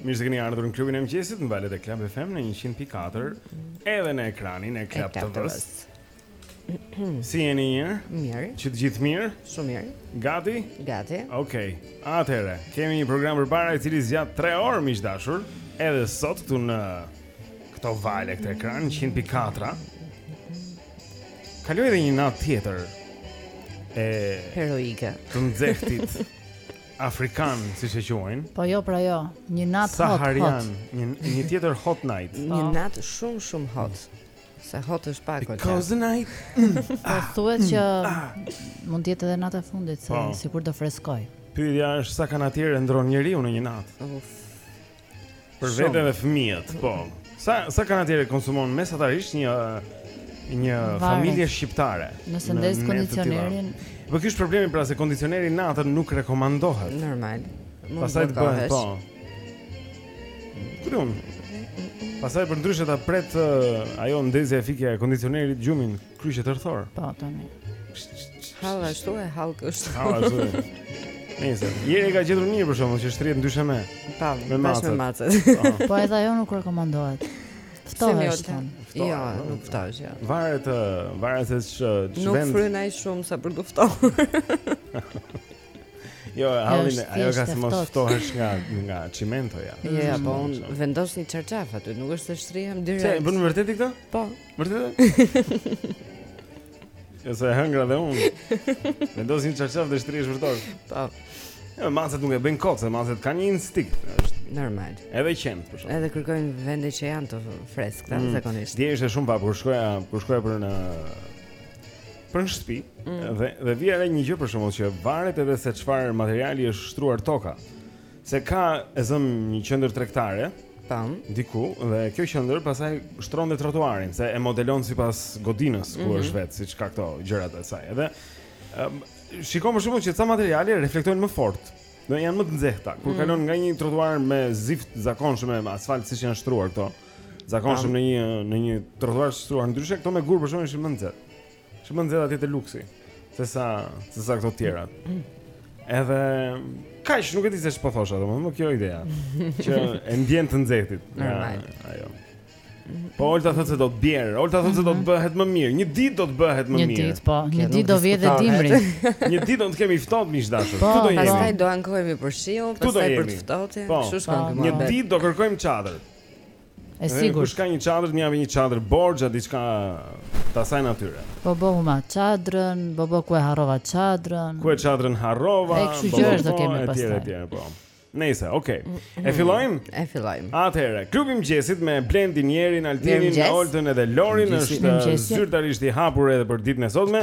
Mirë se keni ardhur në klubin e mëngjesit në valët e Club FM në 100.4 edhe në ekranin e Club TV-s. Si jeni mirë? Mirë. Që të gjithë mirë? Shumë mirë. Gati? Gati. Okej. Okay. Atëherë, kemi një program përpara i cili zgjat 3 orë miq të dashur, edhe sot këtu në këto valë këtë ekran 100.4. Kaloi edhe një natë tjetër heroike e të nxehtit. Afrikan, siç e quajnë. Po jo, pra jo. Një natë hot. Saharian, një një tjetër hot night. Po. Një natë shumë shumë hot. Se hot është pak Olta. Because the night. Po thuhet që mund të jetë edhe nata e fundit, se Po. sikur do freskojë. Pyetja është sa kanatiere ndërron njeriu në një natë. Uf. Për veten e fëmijët, po. Sa sa kanatiere konsumon mesatarisht një një familje shqiptare. Nëse ndez kondicionerin. Po ky është problemi pra se kondicioneri natën nuk rekomandohet. Normal. Pastaj të bëhet po. Krum. Pastaj përndryshe ta pret uh, ajo ndezja e fikja e kondicionerit gjumin. Kryqet tërthor. Po tani. Hall ashtu e hall kështu. Hall ashtu. Nëse je e ka gjetur mirë për shembull që shtrihet në dysheme. Po, me macet. Po. po edhe ajo nuk rekomandohet. Ftohesh ti. Jo, jo, nuk ftohesh. Jo. Varet, varet se ç'vend. Nuk fryn ai shumë sa për të ftohur. Jo, hallin ajo ka se mos ftohesh nga nga çimentoja. Jo, ja, po unë vendos një çarçaf aty, nuk është se shtrihem direkt. Çe, bën vërtet këtë? Po. Vërtetë? Ja sa e hëngra dhe unë. Vendos një çarçaf dhe shtrihesh për tokë. Po. Ja, macet nuk e bëjnë kot, se macet kanë një instinkt, është normal. Edhe qentë, për shembull. Edhe kërkojnë vende që janë të freskëta mm. zakonisht. Dje ishte shumë pa kur shkoja, kur shkoja për në për në shtëpi mm. dhe dhe vija re dhe një gjë për shembull që varet edhe se çfarë materiali është shtruar toka. Se ka e zëm një qendër tregtare, Tam. diku dhe kjo qendër pastaj shtron dhe trotuarin, se e modelon sipas godinës ku është vetë, siç ka këto gjërat e saj. Edhe ëm, shikon për shembull që ca materiale reflektojnë më fort. Ca janë më të nxehta. Kur kalon nga një trotuar me zift të zakonshëm me asfalt siç janë shtruar këto, zakonshëm në një në një trotuar të shtruar ndryshe, këto me gur për shembull ishin më nxehtë. Shumë më nxehtë atje te luksi, se sa se sa këto tjerat. Edhe kaq nuk e di se ç'po thosha, domethënë më kjo ideja që e ndjen të nxehtit. Normal. Ajo. Po Olta thotë se do të bjerë, Olta thotë se do të bëhet më mirë. Një ditë do të bëhet më mirë. Një ditë po, një ditë do vijë dhe dimri. Një ditë do të kemi ftohtë miq të dashur. Po, do jemi. Pastaj do ankohemi për shiun, pastaj për të ftohtë. Po. Kështu shkon. Një ditë do kërkojmë çadër. E sigurt. Kush ka një çadër, më jep një çadër borxh a diçka të asaj natyre. Po bo humba çadrën, po bo ku e harrova çadrën. Ku e çadrën harrova. E kështu gjërash do kemi pastaj. Etj etj po. Nëse, okay. E fillojmë? E fillojmë. Atëherë, klubi i mëngjesit me Blendin, Jerin, Altinin, Oltën edhe Lorin është zyrtarisht i hapur edhe për ditën e sotme.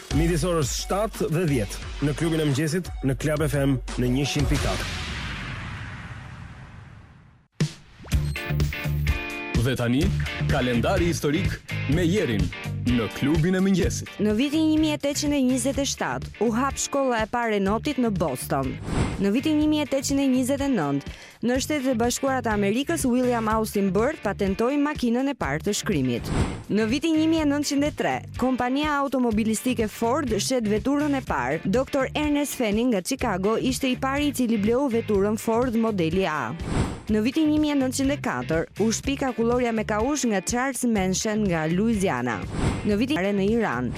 Midis orës 7 dhe 10 në klubin e mëngjesit në Club FM në 100.4. Dhe tani, kalendari historik me Jerin në klubin e mëngjesit. Në vitin 1827 u hap shkolla e parë e notit në Boston. Në vitin 1829, Në Shtetet e Bashkuara të Amerikës, William Austin Burt patentoi makinën e parë të shkrimit. Në vitin 1903, kompania automobilistike Ford shet veturën e parë. Doktor Ernest Fenning nga Chicago ishte i pari i cili bleu veturën Ford modeli A. Në vitin 1904, u shpik akullorja me kaush nga Charles Menches nga Louisiana. Në vitin e në Iran.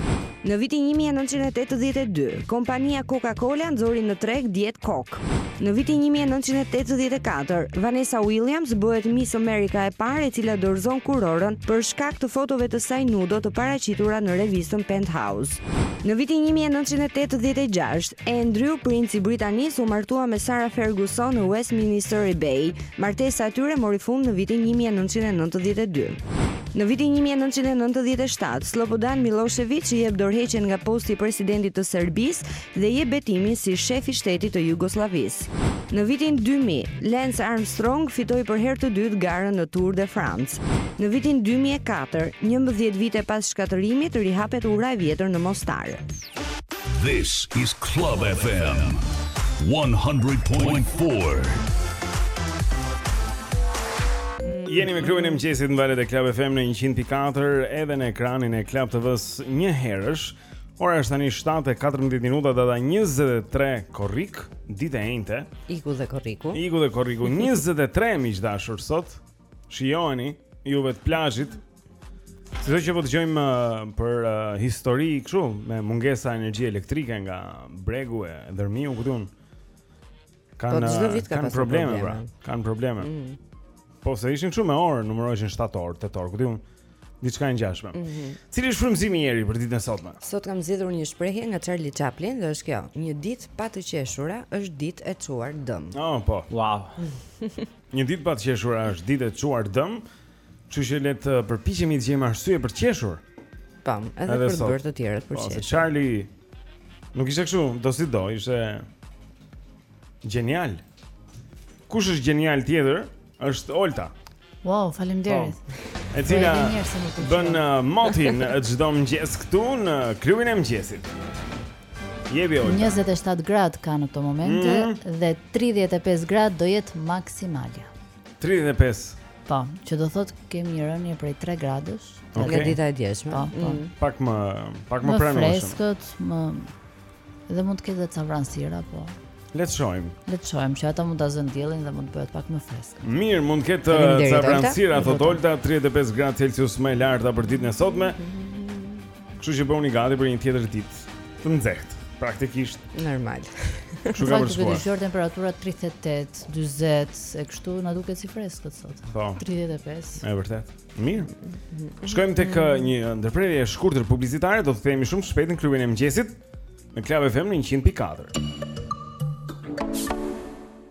Në vitin 1982, kompania Coca-Cola nxori në treg Diet Coke. York. Në vitin 1984, Vanessa Williams bëhet Miss America e parë e cila dorëzon kurorën për shkak të fotove të saj nudo të paraqitura në revistën Penthouse. Në vitin 1986, Andrew, princi i Britanisë, u martua me Sarah Ferguson në Westminster Abbey. Martesa e tyre mori fund në vitin 1992. Në vitin 1997, Slobodan Millosheviç jep dorëheqjen nga posti i presidentit të Serbisë, dhe jep betimin si shef i shtetit të Jugosllavisë. Në vitin dy mijë, Lance Armstrong fitoi për herë të dytë garën në Tour de France. Në vitin dy mijë e katër, njëmbëdhjetë vite pas shkatërrimit, rihapet ura e vjetër në Mostar. This is Club FM 100.4. Jeni me klubin e mëngjesit në valët e Club FM në 100.4 edhe në ekranin e Club TV-s njëherësh. Ora është tani 7:14 minuta data 23 korrik, ditë e enjte. Iku dhe korriku. Iku dhe korriku 23 miq të dashur sot. Shijojeni ju të plazhit. Sido që po dëgjojmë uh, për uh, histori kështu me mungesa energjie elektrike nga bregu e Dhërmiu ku di unë. Kanë po, çdo vit ka kanë probleme, pra. Kanë probleme. Mm. Po se ishin kështu me orë, numëroheshin 7 orë, 8 orë, ku di unë. Diçka e ngjashme. Mm -hmm. Cili është frymëzimi Jeri për ditën e sotme? Sot kam zgjedhur një shprehje nga Charlie Chaplin dhe është kjo: Një ditë pa të qeshura është ditë e çuar dëm. Oh, po. Wow. një ditë pa të qeshura është ditë e çuar dëm. Kështu që le të përpiqemi të gjejmë arsye për të qeshur. Pam, edhe, edhe për t'i bërë të tjerët për të qeshur. Po, Charlie nuk ishte kështu, do si do, ishte gjenial. Kush është gjenial tjetër? Është Olta. Wow, faleminderit. Po. E cila bën uh, motin çdo mëngjes këtu në klubin e mëngjesit. Jevi Olta. 27 gradë ka në këto momente mm -hmm. dhe 35 gradë do jetë maksimalja. 35. Po, që do thotë kemi një rënie prej 3 gradësh okay. nga dita e djeshme. Po, po. Mm. Pak më pak më pranueshëm. Më freskët, më dhe mund të ketë edhe ca vranësira, po. Le të shohim. Le të shohim që ato mund ta zënë diellin dhe mund të bëhet pak më fresk. Mirë, mund të ketë ca vranësira, thotë Olta, 35 gradë Celsius më e larta për ditën e sotme. Kështu që bëuni gati për një tjetër ditë të nxehtë, praktikisht normal. Kështu ka për shkuar. Sot temperatura 38, 40 e kështu na duket si freskët sot. Po. 35. Është vërtet. Mirë. Shkojmë tek uh, një ndërprerje e shkurtër publicitare, do të kthehemi shumë shpejt në klubin e mëngjesit në Club FM 100.4.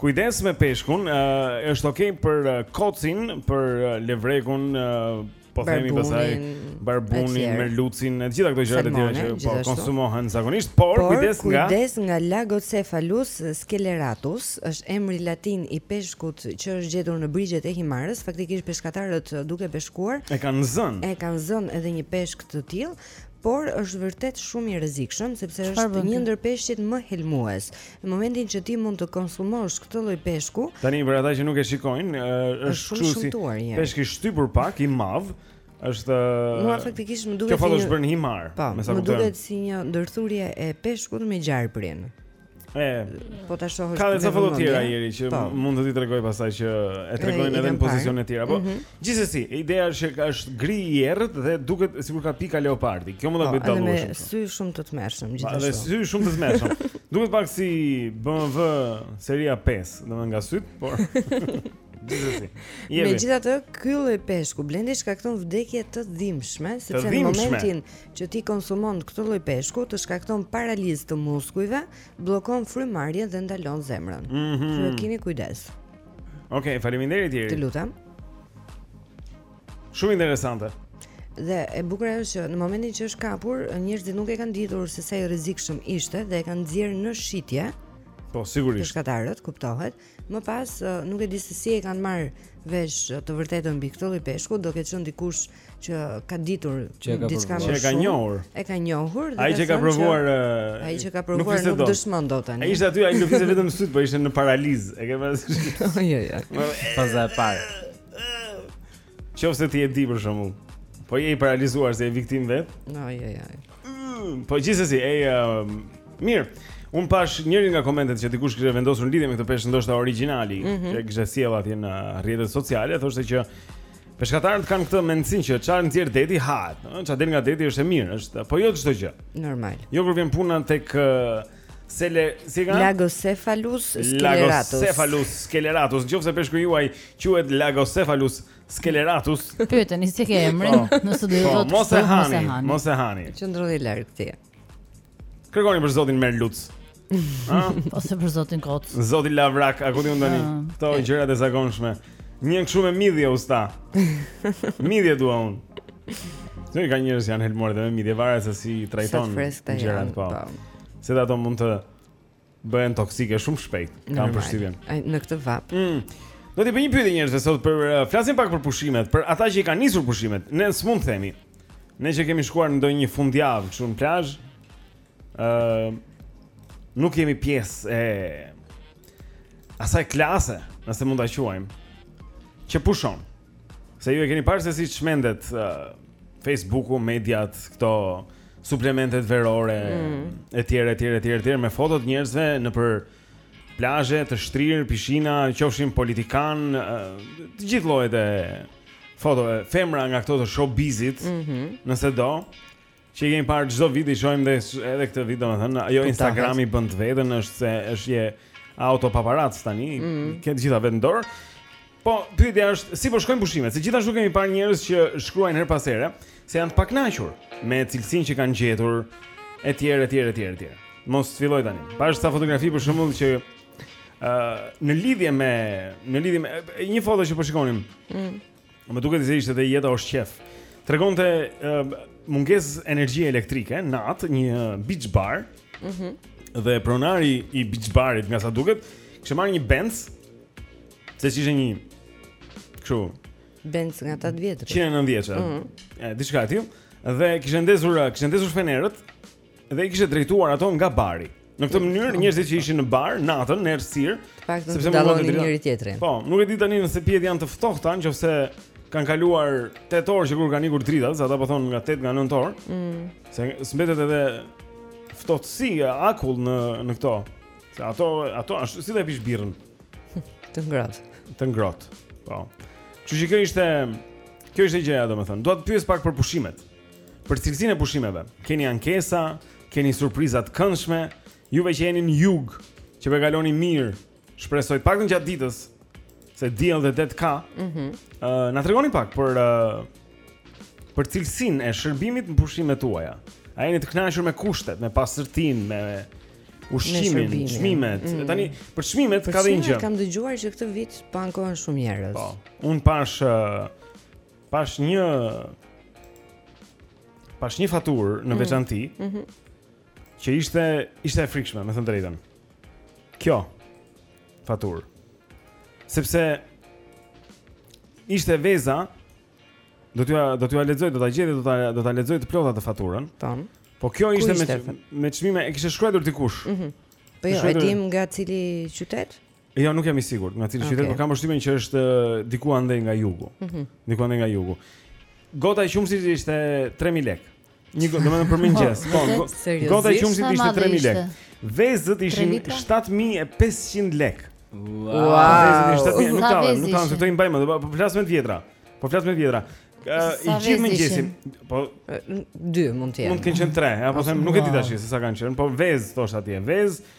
Kujdes me peshkun, uh, është okay për uh, kocin, për uh, levrekun, uh, po themi pastaj barbunin, merlucin, të gjitha këto gjëra të tjera që po konsumohen zakonisht, por, por kujdes nga kujdes nga Lagocephalus sceleratus, është emri latin i peshkut që është gjetur në brigjet e Himarës, faktikisht peshkatarët duke peshkuar e kanë zënë. E kanë zënë edhe një peshk të tillë, por është vërtet shumë i rrezikshëm sepse është një ndër peshqit më helmues. Në momentin që ti mund të konsumosh këtë lloj peshku, tani për ata që nuk e shikojnë, është kështu si peshk i shtypur pak i madh, është Mua faktikisht më duket si një bërë në Himarë, pa, po, me sa më duket si një ndërthurje e peshkut me gjarprin. E, po ta shohësh. Ka edhe foto tjera Jeri që pa. Po. mund të t'i tregoj pastaj që e tregojnë edhe në pozicione të tjera, po. Mm -hmm. Gjithsesi, ideja është që është gri i errët dhe duket sikur ka pika leopardi. Kjo mund ta po, bëjë dallueshëm. Me sy shumë të tmerrshëm gjithashtu. Dhe sy shumë të tmerrshëm. Duket pak si BMW seria 5, domethënë nga sytë, por Gjithsesi. Megjithatë, ky lloj peshku Blendi shkakton vdekje të dhimbshme, sepse në momentin që ti konsumon këtë lloj peshku, të shkakton paralizë të muskujve, bllokon frymëmarrjen dhe ndalon zemrën. Mm -hmm. Keni kujdes. Okej, okay, faleminderit Jeri. Të lutem. Shumë interesante. Dhe e bukura është që në momentin që është kapur, njerëzit nuk e kanë ditur se sa i rrezikshëm ishte dhe e kanë nxjerrë në shitje. Po sigurisht. Peshkatarët kuptohet. Më pas nuk e di se si e kanë marrë vesh të vërtetën mbi këtë lloj peshku, do ketë qenë dikush që ka ditur diçka më shumë. Që ka njohur. E ka njohur dhe ai që ka provuar ai që ka provuar nuk dëshmon dot tani. Ai ishte aty, ai lëvizte vetëm syt, po ishte në paralizë. E ke parasysh? Jo, jo, jo. Pas e parë. Qoftë se ti e di për shembull. Po je i paralizuar se je viktim vet? Jo, jo, jo. Mm, po gjithsesi, ai um, mirë. Un pash njërin nga komentet që dikush kishte vendosur në lidhje me këtë peshk ndoshta origjinali, mm -hmm. që kishte sjell atje në rrjetet sociale, thoshte që Peshkatarët kanë këtë mendësinë që çfarë nxjerr deti hahet, ëh, çfarë del nga deti është e mirë, është, po jo çdo gjë. Normal. Jo kur vjen puna tek Sele, si e ka? Lagocephalus sceleratus. Lagocephalus sceleratus, në qoftë se peshku juaj quhet Lagocephalus sceleratus. Pyeteni si ke emrin, po. nëse do të po, thotë mos e hani, mos e hani. Qëndroni larg tij. Kërkoni për zotin Merluc. Ose për zotin Koc. Zoti Levrek, a kupton tani? Ah. Kto gjërat e zakonshme. Një kështu me midhje usta. Midhje dua un. Po ka njerëz janë helmuar dhe me midhje varet se si trajton gjërat po. po. Se dhe ato mund të bëhen toksike shumë shpejt. Kam përshtypjen. Në këtë vapë. Mm. Do t'i bëj një pyetje njerëzve sot për uh, flasim pak për pushimet, për ata që i kanë nisur pushimet. Ne s'mund të themi. Ne që kemi shkuar në ndonjë fundjavë kështu në plazh, ë uh, nuk jemi pjesë e asaj klase, nëse mund ta quajmë, që pushon. Se ju e keni parë se si çmendet uh, Facebooku, mediat, këto suplementet verore mm. etj etj etj etj me fotot e njerëzve nëpër plazhe të shtrirë, pishina, qofshin politikanë, të gjithë llojet e fotove, femra nga këto të showbizit, mm -hmm. nëse do, Që i kemi parë çdo vit i shohim dhe edhe këtë vit domethënë, ajo Instagrami bën të vetën është se është je auto paparac tani, mm -hmm. ke të gjitha vetë në dorë. Po, pyetja është si po shkojnë pushimet? Se gjithashtu kemi parë njerëz që shkruajnë herë pas here se janë të pakënaqur me cilësinë që kanë gjetur etj etj etj etj. Mos filloj tani. Pashë ca fotografi për shembull që ë uh, në lidhje me në lidhje me një foto që po shikonim. Mm. Më duket se ishte te Jeta osh qef. Tregonte uh, mungesë energjie elektrike natë një beach bar. Mhm. Mm dhe pronari i beach barit nga sa duket, kishte marrë një Benz. Se ishte një kështu Benz nga ata të vjetër. 190 vjetër. Mhm. Mm diçka aty. Dhe kishte ndezur, kishte ndezur fenerët dhe i kishte drejtuar ato nga bari. Në këtë mënyrë njerëzit që ishin në bar natën në errësirë, s'e përmendin dalin njëri tjetrin. Po, nuk e di tani nëse pijet janë të ftohta, nëse kanë kaluar 8 orë që kur kanë ikur dritat, se ata po thonë nga 8 nga 9 orë. Mm. Se s'mbetet edhe ftohtësi akull në në këto. Se ato ato ashtu si do e pish birrën. Të ngrohtë. Të ngrohtë. Po. Që që kjo ishte Kjo ishte gjëja, domethënë. Dua të pyes pak për pushimet. Për cilësinë e pushimeve, keni ankesa, keni surpriza të këndshme, juve që jeni në jug, që po kaloni mirë, shpresoj paktën gjatë ditës se diell dhe det ka. Mhm. Mm ë uh, na tregoni pak për uh, për cilësinë e shërbimit në pushimet tuaja. A jeni të kënaqur me kushtet, me pastërtinë, me ushqimin, çmimet? Mm. Tani për çmimet ka diçka. Kam dëgjuar që këtë vit po ankohen shumë njerëz. Po. Un pash uh, Pash një Pash një faturë në mhm. veçanti. Mm -hmm. Që ishte ishte e frikshme, me thënë drejtën. Kjo faturë. Sepse ishte veza do t'jua do t'jua lexoj, do ta gjej dhe do ta do ta lexoj të plotë atë faturën. Tan. Po kjo ishte me me çmime, e kishte shkruar dikush. Mhm. Mm po jo, e dim nga cili qytet? Jo, nuk jam i sigurt nga cili qytet, okay. por kam përshtypjen që është diku andej nga jugu. Mm -hmm. Diku andej nga jugu. Gota e qumësit ishte 3000 lek. Një gotë, domethënë për mëngjes. Po, gota e qumësit ishte 3000 lek. Vezët ishin 7500 lek. Wow. Vezët ishin 7000, nuk ka, nuk ka, këto i mbaj mend, po, po flas me të vjetra. Po flas me të vjetra. I gjithë mëngjesin. Po 2 mund të jenë. Mund të kenë qenë 3, apo them, nuk e di tash se sa kanë qenë, po vezë thosh atje. Vezë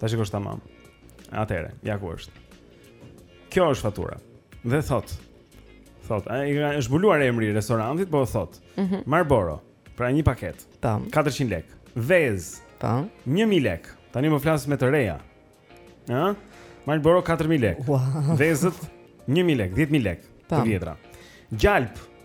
Ta shikosh është tamam. Atëre, ja ku është. Kjo është fatura. Dhe thot. Thot, ai është mbuluar emri i restorantit, po thot. Mm -hmm. Marlboro. Pra një paket. Tam. 400 lek. Vez. Tam. 1000 lek. Tani po flas me të reja. Ëh? Marlboro 4000 lek. Wow. Vezët 1000 lek, 10000 lek. Të vjetra. Gjalp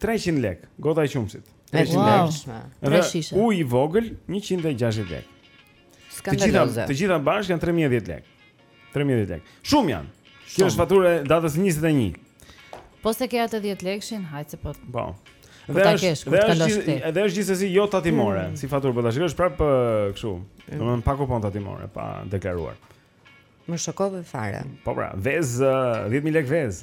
300 lek, gota e qumësit. 300 lek. Ujë i vogël 160 lek. Të gjitha të gjitha bashkë janë 3010 lek. 3010 lek. Shumë janë. Kjo është fatura e datës 21. Po se ke atë 10 lekshin, hajt se po. Po. po dhe është, kesh, dhe është, dhe është gjithsesi jo tatimore, mm. si faturë, po ta shikosh prap kështu. Mm. Domthon pa kupon tatimor, pa deklaruar. Më shokove fare. Po pra, vez 10000 lekë vez.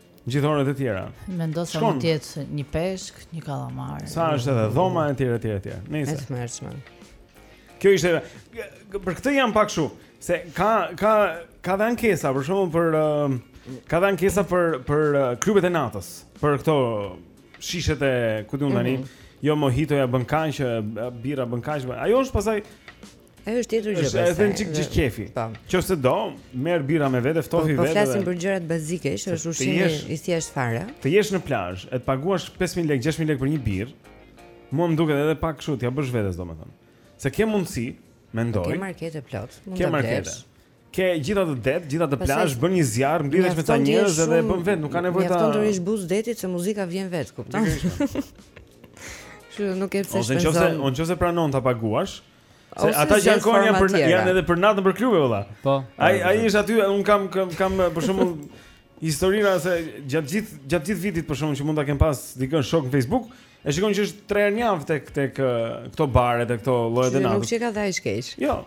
Gjithë orët e tjera. Mendo se mund të jetë një peshk, një kalamar. Sa është edhe dhoma e tjera e tjera e tjera. Nëse. Është mëshme. Kjo ishte për këtë jam pak kështu, se ka ka ka dhe ankesa për shumë për uh, ka dhe ankesa për për uh, klubet e natës, për këto shishet e ku diun tani. Mm -hmm. Jo mojito ja bën kaq, birra bën kaq. Ajo është pasaj Ajo është tjetër gjë. Është vetëm çik çik qefi. Qofte do, merr birra me vete, ftohi po, po vetë. Po flasim për gjërat bazike, që është ushqimi i thjeshtë fare. Të jesh në plazh, e të paguash 5000 lekë, 6000 lekë për një birrë. Mua më duket edhe pak kështu, t'ia bësh vetes domethënë. Se ke mundësi, mendoj. Ke markete plot, mund të blesh. Ke gjithë atë det, gjithë atë plazh, bën një zjarr, mblidhesh me ta njerëz edhe e bën vetë, nuk ka nevojë ta. Mjafton të rrish buzë detit se muzika vjen vetë, kupton? Kështu nuk ke pse. Ose nëse, nëse pranon ta paguash, ëh, Se ata që janë kohë janë për janë edhe për natën për klube, vëlla. Po. Ai ai është aty, unë kam kam për shembull historira se gjatë gjithë gjatë gjithë vitit për shembull që mund ta kem pas dikën shok në Facebook, e shikon që është tre herë në javë tek tek këto bare tek këto llojet e natës. Nuk çka dha ish keq. Jo.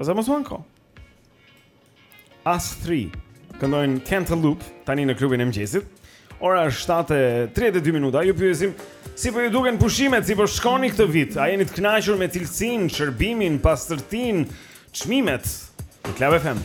Ose mos kanë kohë. Us 3 Këndojnë Cantaloupe Tani në klubin e mëngjesit Ora është 7.32 minuta Ju pyesim Si po ju duken pushimet Si po shkoni këtë vit A jeni të kënaqur me cilësinë Shërbimin Pastërtinë Çmimet Në Club FM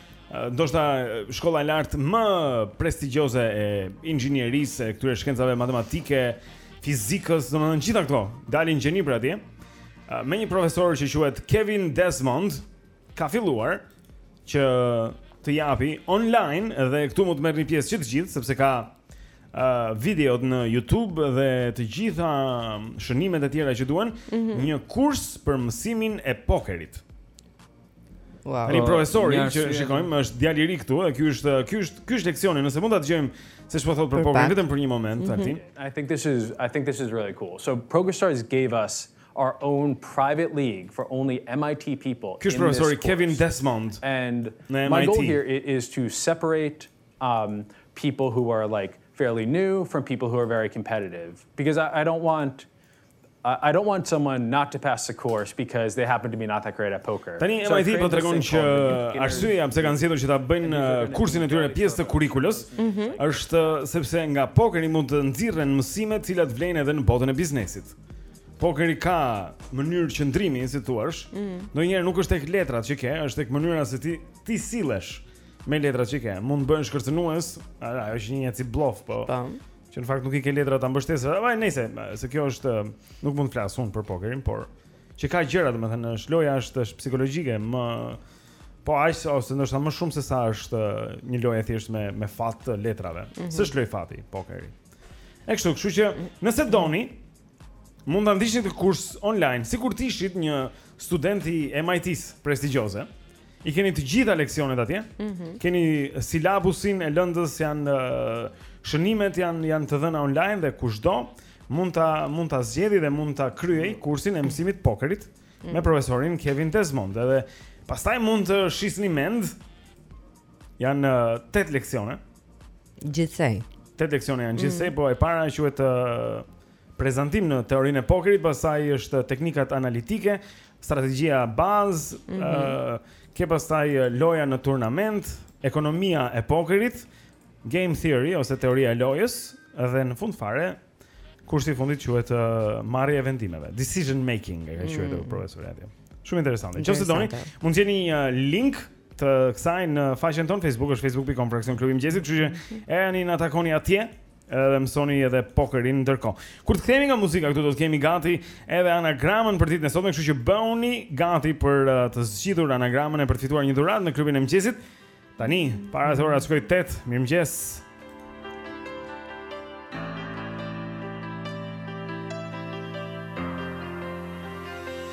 Ndoshta shkolla e lartë më prestigjioze e inxhinierisë, e këtyre shkencave matematike, fizikës, domethënë gjitha këto, dalin gjeni prej atje. Me një profesor që quhet Kevin Desmond ka filluar që të japi online dhe këtu mund të marrin pjesë që të gjithë sepse ka uh, videot në YouTube dhe të gjitha shënimet e tjera që duhen, mm -hmm. një kurs për mësimin e pokerit. Wow. Tani profesori që shikojmë është djalë i ri këtu, ky është ky është ky është leksioni, nëse mund ta dëgjojmë se çfarë thotë për Pokerin vetëm për një moment, Altin, mm -hmm. I think this is I think this is really cool. So PokerStars gave us our own private league for only MIT people. Ky është profesori Kevin Desmond. And my goal here is to separate um people who are like fairly new from people who are very competitive because I I don't want I don't want someone not to pass the course because they happen to be not that great at poker. Tani MIT po tregon që arsyeja pse kanë zgjedhur që ta bëjnë uh, kursin e tyre pjesë të kurrikulës mhm. është uh, sepse nga pokeri mund të nxirren mësime të cilat vlejnë edhe në botën e biznesit. Pokeri ka mënyrë qëndrimi, si thua, mhm. ndonjëherë nuk është tek letrat që ke, është tek mënyra se ti ti sillesh me letrat që ke. Mund të bëhen shkërcënues, ajo është një njëfarë bllof, po. po. Që në fakt nuk i ke letra ta mbështesësh. Nejse, se kjo është nuk mund të flas unë për pokerin, por që ka gjëra, domethënë, është loja është është psikologjike, më po aq ose ndoshta më shumë se sa është një lojë e thjeshtë me me fat të letrave. Mm -hmm. S'është lojë fati pokeri. E kështu, kështu që nëse doni mund ta ndiqni këtë kurs online, sikur të ishit një student i MIT-s prestigjioze. I keni të gjitha leksionet atje. Mm -hmm. Keni silabusin e lëndës janë uh, shënimet janë janë të dhëna online dhe kushdo mund ta mund ta zgjedhë dhe mund ta kryejë kursin e mësimit të pokerit mm -hmm. me mhm. profesorin Kevin Desmond. Edhe pastaj mund të shisni mend janë uh, eh, 8 leksione. Gjithsej. 8 leksione janë gjithsej, mm -hmm. po e para quhet uh, prezantim në teorinë e pokerit, pastaj është teknikat analitike, Strategjia bazë, mm -hmm. uh, ke pastaj loja në turnament, ekonomia e pokerit, game theory ose teoria e lojës dhe në fund fare kursi i fundit quhet uh, marrja e vendimeve, decision making e ka quajtur mm -hmm. profesori atje. Shumë interesante. Nëse doni, mund të gjeni një uh, link të kësaj në faqen tonë Facebook, është facebook.com fraksion klubi i mëngjesit, kështu që mhm. ejani na takoni atje. Edhe mësoni edhe pokerin ndërkohë. Kur të kthehemi nga muzika këtu do të kemi gati edhe anagramën për ditën e sotme, kështu që bëuni gati për uh, të zgjidhur anagramën e për të fituar një dhuratë në klubin e mëngjesit. Tani, para se ora të shkojë 8, mirëmëngjes.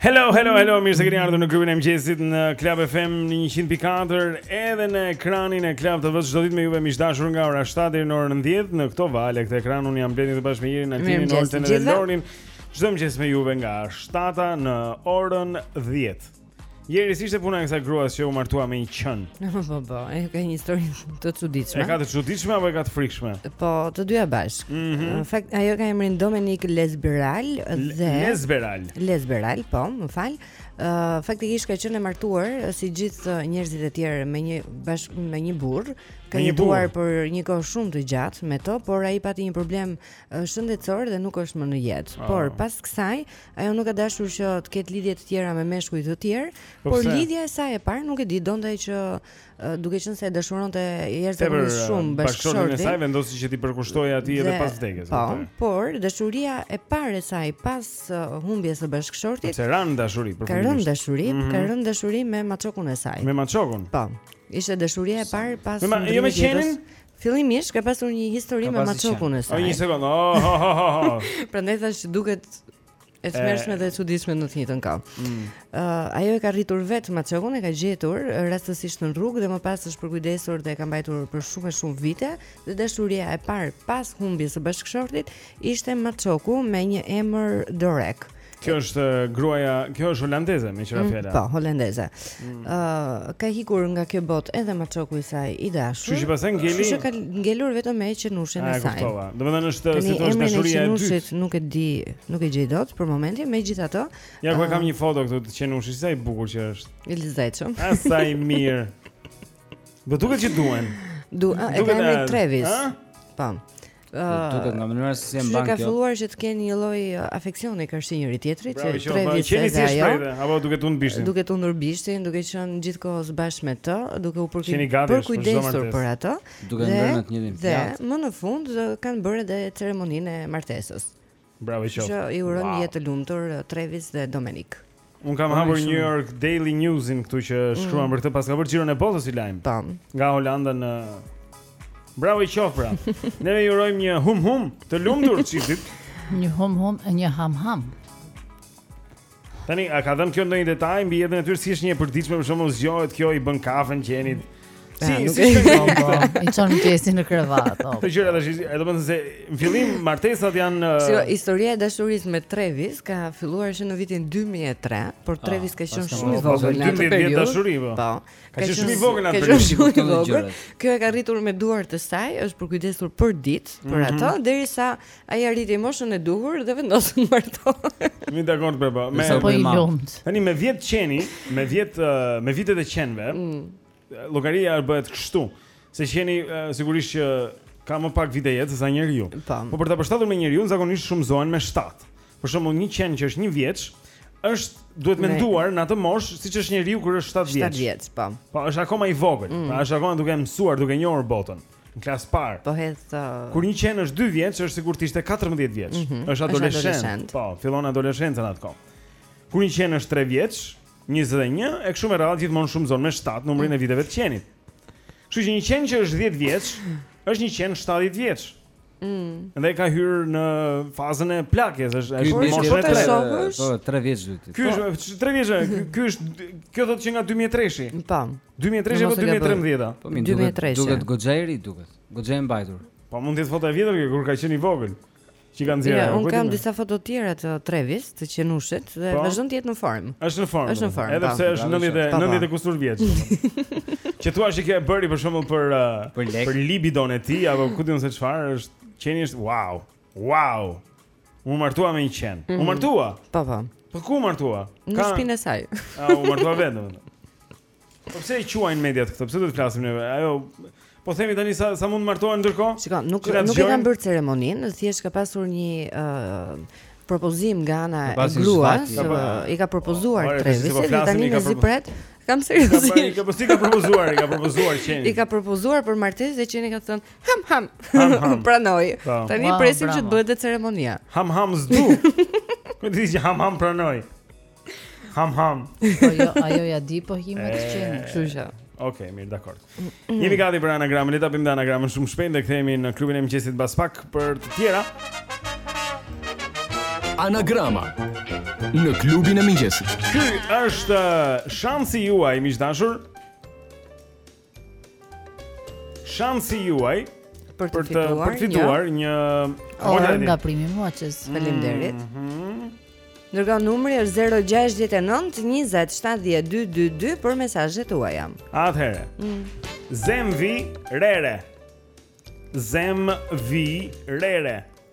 Hello, hello, hello, mirë se keni ardhur në klubin e mëngjesit në Club FM 100.4 edhe në ekranin e Club TV çdo ditë me juve miq të dashur nga ora 7 deri në orën 10 në këto vale këtë ekran unë jam Blendi bashkë me Jerin, Altinin, Oltën e Lorin çdo mëngjes me juve nga 7 në orën 10 Jeri si ishte puna e kësaj gruas që u martua me një qen? Po po po, e ka një histori të çuditshme. E ka të çuditshme apo e ka të frikshme? Po, të dyja bashkë. Mm -hmm. Në fakt ajo ka emrin Dominik Lesberal dhe Lesberal. Lesberal, po, më fal. Ë uh, faktikisht ka qenë e martuar si gjithë njerëzit e tjerë me një bash me një burrë, ka jetuar për një kohë shumë të gjatë me të, por ai pati një problem shëndetësor dhe nuk është më në jetë. Oh. Por pas kësaj Ajo nuk ka dashur që të ketë lidhje të tjera me meshkuj të tjerë, po por lidhja e saj e parë nuk e di, donte që duke qenë se e dashuronte jashtëzakonisht shumë bashkëshortin e saj, vendosi që t'i përkushtojë atij edhe pas vdekjes. Po, por dashuria e parë e saj pas humbjes së bashkëshortit. Ka rënë në dashuri, për Ka rënë në dashuri, mm -hmm. ka rënë në dashuri me maçokun e saj. Me maçokun. Po. Ishte dashuria e parë pas. Me, jo me qenin? Fillimisht ka pasur një histori Ka me pasi maçokun e saj. O një sekond. Oh, ho, ho, ho, ho. Prandaj thash që duket e tmerrshme dhe e çuditshme në të njëjtën kohë. Mm. Ë, ajo e ka rritur vetë maçokun, e ka gjetur ë, rastësisht në rrugë dhe më pas është përkujdesur dhe e ka mbajtur për shumë e shumë vite dhe dashuria e parë pas humbjes së bashkëshortit ishte maçoku me një emër Dorek. Kjo është gruaja, kjo është holandeze me qira mm, fjala. Po, holandeze. Ëh, mm. uh, ka ikur nga kjo botë edhe maçoku i saj i dashur. Kështu që pas ngeli. Kështu që ka ngelur vetëm me qenushin e saj. Po, domethënë është si thosh dashuria e dytë. Nuk e di, nuk e gjej dot për momentin, megjithatë. Ja ku uh, kam një foto këtu të qenushit sa i bukur që është. I lezetshëm. Sa i mirë. Do duket që duan. Duan, e kanë Travis. Ëh? Po. Uh, duket nga mënyra se si e mban kjo. Ka filluar që të kenë një lloj uh, afeksioni karshi njëri tjetrit, që tre vjet që është ajo. Apo duke tundur bishtin. Duke tundur bishtin, duke qenë gjithkohës bashkë me të, duke u përkujdesur për atë. Duke ngrënë në të njëjtin. Dhe më në fund kanë bërë edhe ceremoninë e martesës. Bravo i qoftë. Që i urojmë wow. jetë të lumtur eh, Travis dhe Domenik. Un kam po, hapur New York Daily Newsin këtu që mm. shkruan mm. për këtë pas ka bërë xhiron e botës si lajm. Tam. Po. Nga Holanda në Bravo i qoftë pra. ne i urojmë një hum hum të lumtur çiftit. një hum hum e një ham ham. Tani, a ka dhënë kjo ndonjë detaj mbi jetën e tyre si është një e përditshme për shembull zgjohet kjo i bën kafen qenit. Si ja, si shkon po. I çon mëngjesin në krevat. Këto gjëra tashi, domethënë se në fillim martesat janë Si jo, historia e dashurisë me Travis ka filluar që në vitin 2003, por ah, Travis ka qenë shumë i vogël në atë periudhë. dashuri po. Po. Ka qenë shumë i vogël atë periudhë. Shumë i vogël. Kjo e ka rritur me duar të saj, është përkujdesur përditë për mhm. atë derisa Ai arriti moshën e duhur dhe vendosi të martohej. Jemi dakord për po. Me po i lumt. Tani me 10 qeni, me 10 me vitet e qenve. Mm. Llogaria bëhet kështu. Se qeni sigurisht që ka më pak vite jetë se sa njeriu. Po. po për ta përshtatur me njeriu zakonisht shumëzohen me 7. Për shembull, një qen që është 1 vjeç është duhet menduar në atë moshë siç është njeriu kur është 7 vjeç. 7 vjeç, po. Po është akoma i vogël, mm. pra është akoma duke mësuar, duke njohur botën. në klasë parë. Po hedh uh... Kur një qen është 2 vjeç, është sikur të ishte 14 vjeç. Mm -hmm. Është adoleshent. Po, fillon adoleshenca atë kohë. Kur një qen është 3 vjeç, 21, e kështu me radhë gjithmonë shumëzon me 7 numrin e viteve të qenit. Kështu që një qen që është 10 vjeç, është një qen 70 vjeç. Mm. Dhe ka hyrë në fazën e plakjes, është është në moshë e tretë. Po, 3 vjeç lyti. Ky është 3 po. vjeç, ky është kjo thotë që nga 2003-shi. Po. 2003-shi apo 2013-a? Po, 2003-shi. Duket goxha i ri, duket. Goxha i mbajtur. Po mund të jetë foto e vjetër që kur ka qenë i vogël. Që kanë nxjerrë. Jo, unë kam disa foto të tjera të Trevis. të qenushit dhe po. vazhdon të jetë në formë. Është në formë. Është në formë. Edhe po. pse është 90 90 kusur vjeç. Që thua se kjo e bëri për shembull për uh, për, për libidon e tij apo ku di unë se çfarë është qeni është wow. Wow. U martua me një qen. Mm -hmm. U mhm. martua. Po po. Po ku u martua? Në shtëpinë e saj. Ah, u martua vetëm. Po pse i quajnë mediat këto? Pse do të flasim neve? Ajo po themi tani sa sa mund të martohen ndërkohë? Shikon, nuk nuk e kanë bërë ceremoninë, thjesht ka pasur një ë uh, propozim nga ana e gruas, po, i ka propozuar po, Trevisit, po tani mezi pret. Kam seriozisht. Ka po si ka propozuar, ka propozuar qenit. I ka propozuar për martesë dhe qeni ka thënë ham ham. ham, ham. Pranoj. Po. Tani wow, presim bravo. që të bëhet ceremonia. Ham ham s'du. Ku di që ham ham pranoj. Ham ham. Po jo, ajo ia di pohimet qenit, kështu që. Okej, mirë, dakord. Jemi gati për anagramën. Le ta bëjmë anagramën shumë shpejt dhe kthehemi në klubin e mëngjesit mbas pak për të tjera. Anagrama në klubin e mëngjesit. Ky është uh, shansi juaj, miq të dashur. Shansi juaj për të fituar, për të fituar një orë nga Premium Watches. Faleminderit. Mm -hmm. Ndërkohë numri është 069 20 70 222 për mesazhet tuaja. Atëherë. Mm. Zemvi Rere. Zemvi Rere.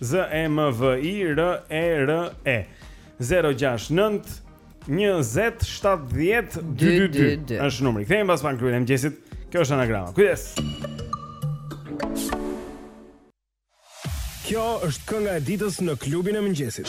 Z E M V I R E R E 069 20 70 222 është numri. Kthehemi pas pak në klubin e mëngjesit. Kjo është anagrama. Kujdes. Kjo është kënga e ditës në klubin e mëngjesit.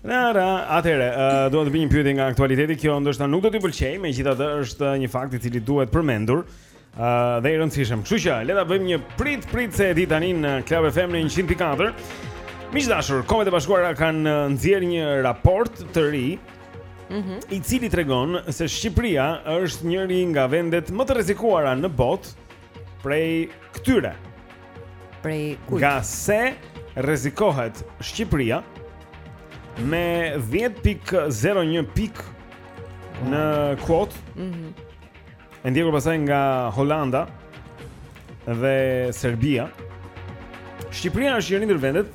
Rara, atëherë, uh, duhet të bëj një pyetje nga aktualiteti. Kjo ndoshta nuk do t'i pëlqejë, megjithatë është një fakt i cili duhet përmendur. Ëh, uh, dhe i rëndësishëm. Kështu që le ta bëjmë një prit prit se e di tani në Club FM në 100.4. Miq të dashur, Kombet e Bashkuara kanë nxjerrë një raport të ri, mm -hmm. i cili tregon se Shqipëria është njëri nga vendet më të rrezikuara në botë prej këtyre. Prej kujt? Nga se rrezikohet Shqipëria me 10.01 pikë në kuotë. Mhm. Mm e ndjekur pastaj nga Holanda dhe Serbia. Shqipëria është një ndër vendet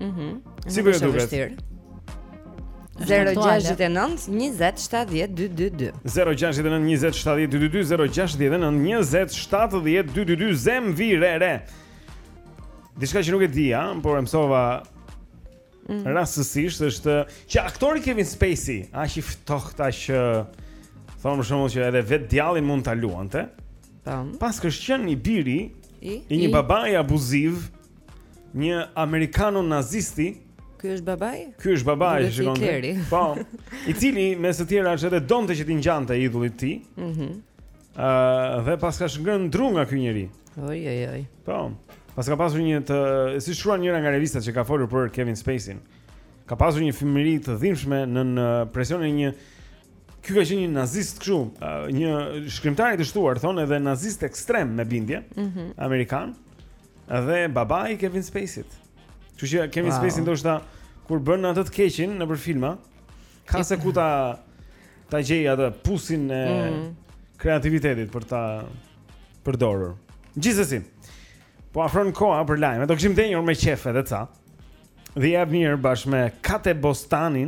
Mhm. Mm si po duket? 069 20 70 222 Zem vi re re Diçka që nuk e dija, por e mësova mm. Rastësisht është Që aktori Kevin Spacey Aq i ftohtë, aq Thonë më shumë që edhe vetë djallin mund ta luante Paskësh qenë i biri I, I një babai abuziv Një amerikan nazist Ky është babai? Ky është babai, e shikon ti. Po. I cili mes të tjerash edhe donte që t'i ngjante idhullit të tij. Mhm. Mm Ëh, uh, dhe paska ngrënë dru nga ky njeri. Oj oj oj. Po. Paska pasur një të, si shkruan njëra nga revistat që ka folur për Kevin Spacey. Ka pasur një fëmijëri të dhimbshme nën presionin e një Ky ka qenë një nazist kështu, uh, një shkrimtar i dështuar, thonë edhe nazist ekstrem me bindje, mm -hmm. amerikan. Edhe babai i Kevin Spacey-t. Kështu që Kevin wow. Spacey ndoshta kur bën atë të keqin nëpër filma, ka se ku ta ta gjejë atë pusin e mm. kreativitetit për ta përdorur. Gjithsesi. Po afron koha për lajme. Do kishim ndenjur me qef edhe ca. The Avener bashkë me Kadebostany.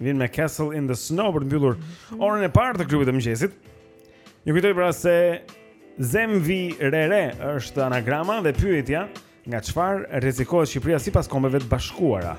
Vijnë me Castle in the Snow për të mbyllur mhm. orën e parë të klubit të mëngjesit. Ju kujtoj pra se Zemvi Rere është anagrama dhe pyetja nga çfarë rrezikohet Shqipëria sipas Kombeve të Bashkuara.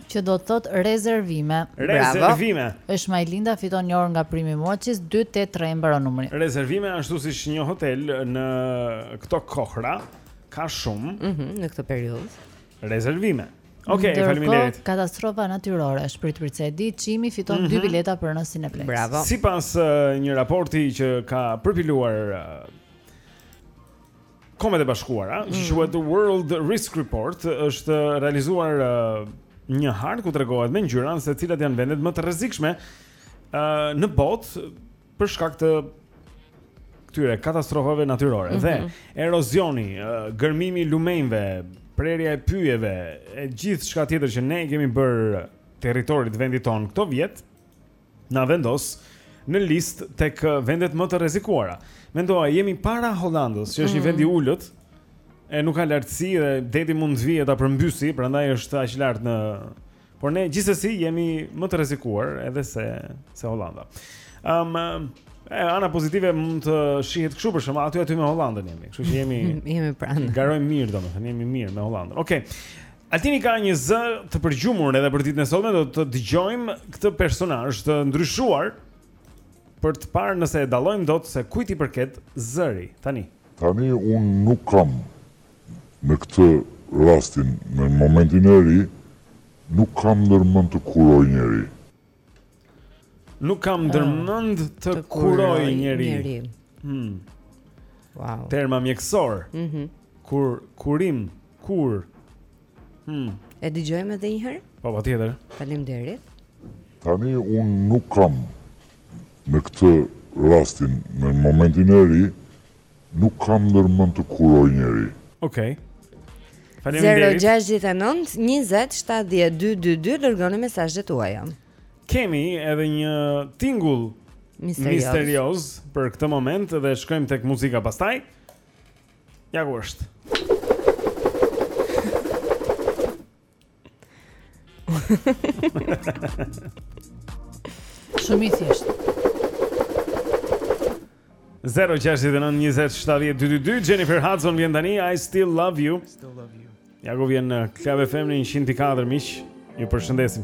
Që do të thotë rezervime. Rezervime. Bravo. Është Majlinda fiton një orë nga Prime Watches 283 e mbaron numri. Rezervime ashtu siç një hotel në këto kohra ka shumë. Mhm, mm në këtë periudhë. Rezervime. Okej, okay, ndërkohë. Katastrofa natyrore, shprit prajsi i ditës, Çimi fiton mm -hmm. dy mhm. bileta për në Cineplexx. Bravo. Sipas uh, një raporti që ka përpiluar uh, Kombet e Bashkuara, mm. që quhet World Risk Report, është realizuar uh, një hartë ku tregohet me ngjyra se cilat janë vendet më të rrezikshme uh, në botë për shkak të këtyre katastrofave natyrore. Mm -hmm. Dhe mhm. erozioni, uh, gërmimi i lumenjve, prerja e pyjeve, e gjithçka tjetër që ne i kemi bërë territorit vendit tonë këto vjet, na vendos në listë tek vendet më të rrezikuara. Mendo, jemi para Hollandës, që është mm. një vend i ulët, e nuk ka lartësi dhe deti mund të vijë ta përmbysë, prandaj është aq lart në Por ne gjithsesi jemi më të rrezikuar edhe se se Hollanda. Ëm um, E, ana pozitive mund të shihet kështu për shkak aty aty me Hollandën jemi. Kështu që jemi jemi pranë. Garojmë mirë domethënë, jemi mirë me Hollandën. Okej. Okay. Altini ka një zë të përgjumur edhe për ditën e sotme do të dëgjojmë këtë personazh të ndryshuar për të parë nëse e dallojmë dot se kujt i përket zëri tani. Tani unë nuk kam në këtë rastin në momentin e ri nuk kam ndërmend të kuroj njeri. Nuk kam ah, ndërmend të, të kuroj njeri. Hmm. Wow. Terma mjekësor. Mhm. Mm kur kurim, kurë. Hmm. E dëgjojmë edhe një herë? Po, patjetër. Faleminderit. Tani un nuk kam në këtë rastin në momentin e ri Nuk kam ndër mend të kuroj njeri. Okej. Faleminderit. 069 20 70 222 dërgoni mesazhet tuaja. Kemi edhe një tingull misterioz për këtë moment dhe shkojmë tek muzika pastaj. Ja ku është. Shumë i thjesht. 0-6-9-27-12-2 Jennifer Hudson vjen tani I still love you Ja ku vjen në Klab FM në 104 miq Ju përshëndesim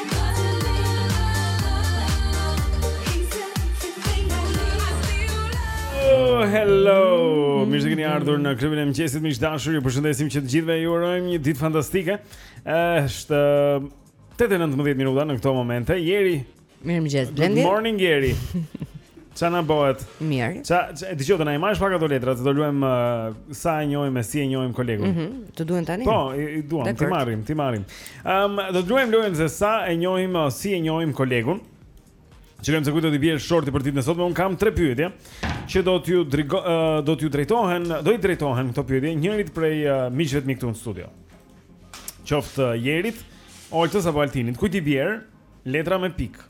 ardhur në klubin e mëngjesit miq të dashur. Ju përshëndesim që të gjithëve ju urojmë një ditë fantastike. Është 8:19 minuta në këto momente. Jeri. Mirëmëngjes Blendi. Good morning Jeri. Ça na bëhet? Mirë. Dëgjo, të na i marrësh pak ato letra, se do luajm uh, sa e njohim e si e njohim kolegun. Mhm. Mm të duhen tani. Po, i, i duam, t'i marrim, t'i marrim. Um, do të luajmë lojën se sa e njohim uh, si e njohim kolegun. Shikojmë se kujt do t'i bjerë shorti për ditën e sotme. Un kam tre pyetje që do t'ju uh, do t'ju drejtohen, do i drejtohen këto pyetje njërit prej uh, miqve të mi këtu në studio. Qoftë uh, Jerit, Oltës apo Altinit, kujt i bjerë letra me pikë?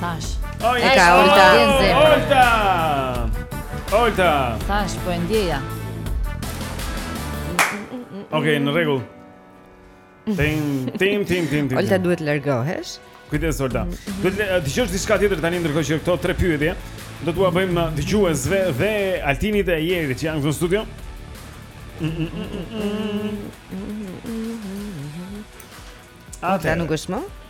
Tash. Oh, e ka Olta. Olta. Olta. Tash po e ndjeja. Okej, okay, në rregull. Tim, tim, tim, tim, tim. Olta duhet largohesh. Kujdes Olta. Duhet të dëgjosh diçka tjetër tani ndërkohë që këto tre pyetje do t'ua bëjmë uh, dëgjuesve dhe Altinit e Jerit që janë në studio. Olta nuk është më?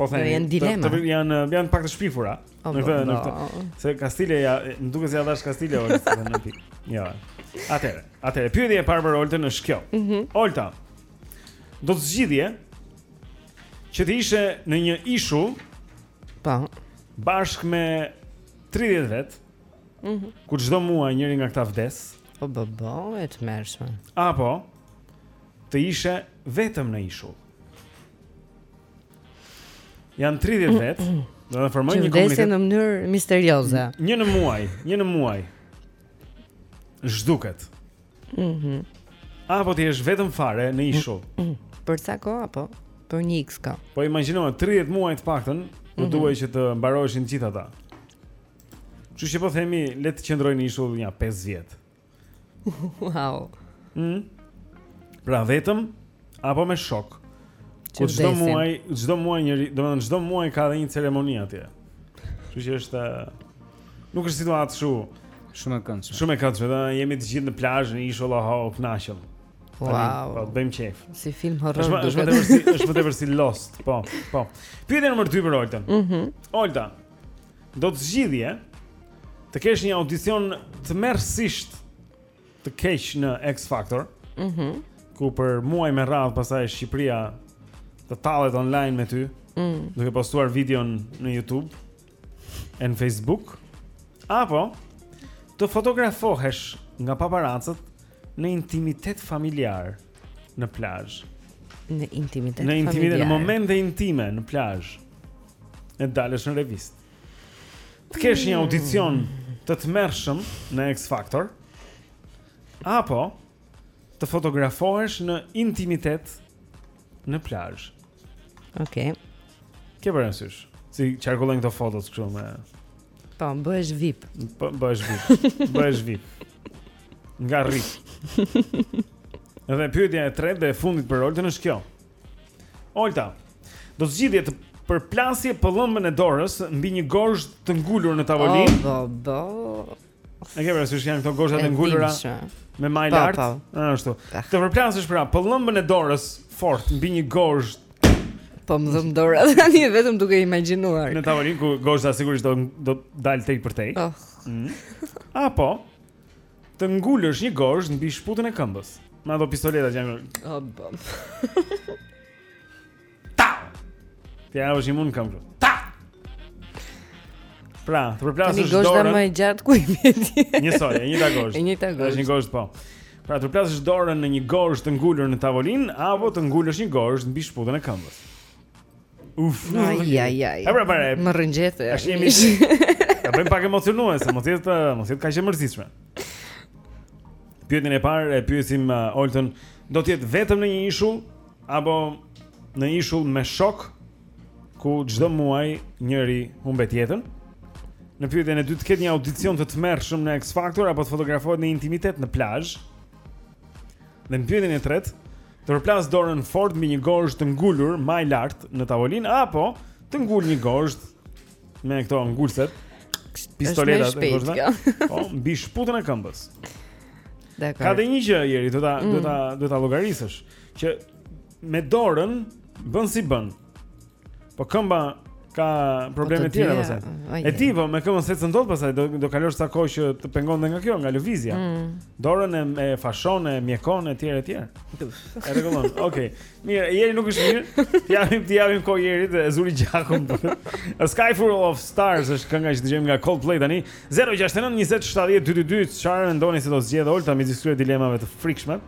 Po them, janë dilema. Të, të, janë janë pak të shpifura. Oh, në këtë, no. në këtë. Se kastile ja, më duket se ja dhashë kastile Oltës atë me pikë. Jo. Atëherë, atëherë, pyetja e parë për Oltën është kjo. Mm -hmm. Olta. Do të zgjidhje që të ishe në një ishull pa po. bashkë me 30 vet. Mhm. Mm ku çdo muaj njëri nga këta vdes. Po po po, e tmerrshme. Apo të ishe vetëm në ishull. Janë 30 vetë, do të formojnë një komunitet. Vdesin në mënyrë misterioze. Një në muaj, një në muaj. Zhduket. Mhm. Mm Apo të jesh vetëm fare në ishull. Mm -hmm. Për sa kohë apo? Për një X kohë. Po imagjino 30 muaj të paktën, do mm -hmm. duhej që të mbaroheshin të gjithë ata. Kështu që po themi, le të qëndrojë në ishull nja 5 vjet. Wow. Mm. Pra vetëm apo me shokë. Ku çdo muaj, çdo muaj njëri, domethënë çdo muaj ka edhe një ceremoni atje. Kështu që është nuk është situatë kështu shumë e këndshme. Shumë e këndshme, do jemi të gjithë në plazh, në ishull, oha, u kënaqëm. Wow. Po bëjmë qejf. Si film horror. Është është më tepër si është më tepër si Lost, po. Po. Pyetja nr. 2 për Oltën. Mhm. Mm Olta. do të zgjidhje të kesh një audicion tmerrësisht të keq në X Factor. Mhm. Mm ku për muaj me radhë pastaj Shqipëria të tallet online me ty. Mhm. Mm duke postuar videon në YouTube e në Facebook apo të fotografohesh nga paparacët në intimitet familjar në plazh. Në intimitet. Në intimitet, në momente intime në plazh. e të dalësh në revistë. Të kesh një audicion të tmerrshëm në X Factor apo të fotografohesh në intimitet në plazh. Okej. Okay. E ke parasysh si qarkullojnë këto fotot këtu me Po, bëhesh VIP. Po, bëhesh VIP. Bëhesh VIP. Nga rrit. Dhe pyetja e tretë dhe e fundit për Oltën është kjo. Olta, do të zgjidhje të përplasje pëllëmbën e dorës mbi një gozhdë të ngulur në tavolinë. Oh, oh, oh. E ke parasysh janë këto gozhdat e ngulura me majë lart? Ashtu. Të përplasësh pra pëllëmbën e dorës fort mbi një gozhdë. Po më dhemb dora tani vetëm duke imagjinuar. Në tavolinë ku gozhda sigurisht do të dalë tejpërtej. Oh. Mm. Apo Të ngulësh një gozhdë mbi shputën e këmbës. Me ato pistoleta që janë. Oh, bëm. Ta. Ti ja vjen mund këmbë. Ta. Pra, të përplasësh dorën. Një gozhdë më e gjatë ku i vjen. Njësoj, njëjta gozhdë. Njëjta gozhdë. Është një gozhdë po. Pra, të përplasësh dorën në një gozhdë të ngulur në tavolinë apo të ngulësh një gozhdë mbi shputën e këmbës. Uf. Ai ai ai. Ëmra para. Më rrënqethe. Tash jemi. Ta bëjmë pak emocionuese, mos jetë mos jetë kaq e mërzitshme. Pyetjen e parë e pyesim uh, Oltën, do të jetë vetëm në një ishull apo në ishull me shokë ku çdo muaj njëri humbet jetën? Në pyetjen e dytë të ketë një audicion të tmerrshëm në X Factor apo të fotografohet në intimitet në plazh? Dhe në pyetjen e tretë, Të përplas dorën fort mbi një gozhdë të ngulur më lart në tavolinë apo të ngul një gozhdë me këto ngulset pistoletat e gozhdës. Jo. Po, mbi shputën e këmbës. Dakor. Ka dhe një gjë Jeri, do ta mm. do ta do ta llogarisësh që me dorën bën si bën. Po këmba ka po probleme të tjera pastaj. E di, po me këmbën se ç'ndodh pastaj do do kalosh sa kohë që të pengon dhe nga kjo, nga lëvizja. Mm. Dorën e, e fashon e mjekon etj etj. E rregullon. Okej. Okay. Mirë, Jeri nuk është mirë. T'i japim t'i japim kohë Jerit të zërë gjakun. A Sky Full of Stars është kënga që dëgjojmë nga Coldplay tani. 069 20 70 222 çfarë mendoni se do zgjedhë Olta midis këtyre dilemave të frikshme?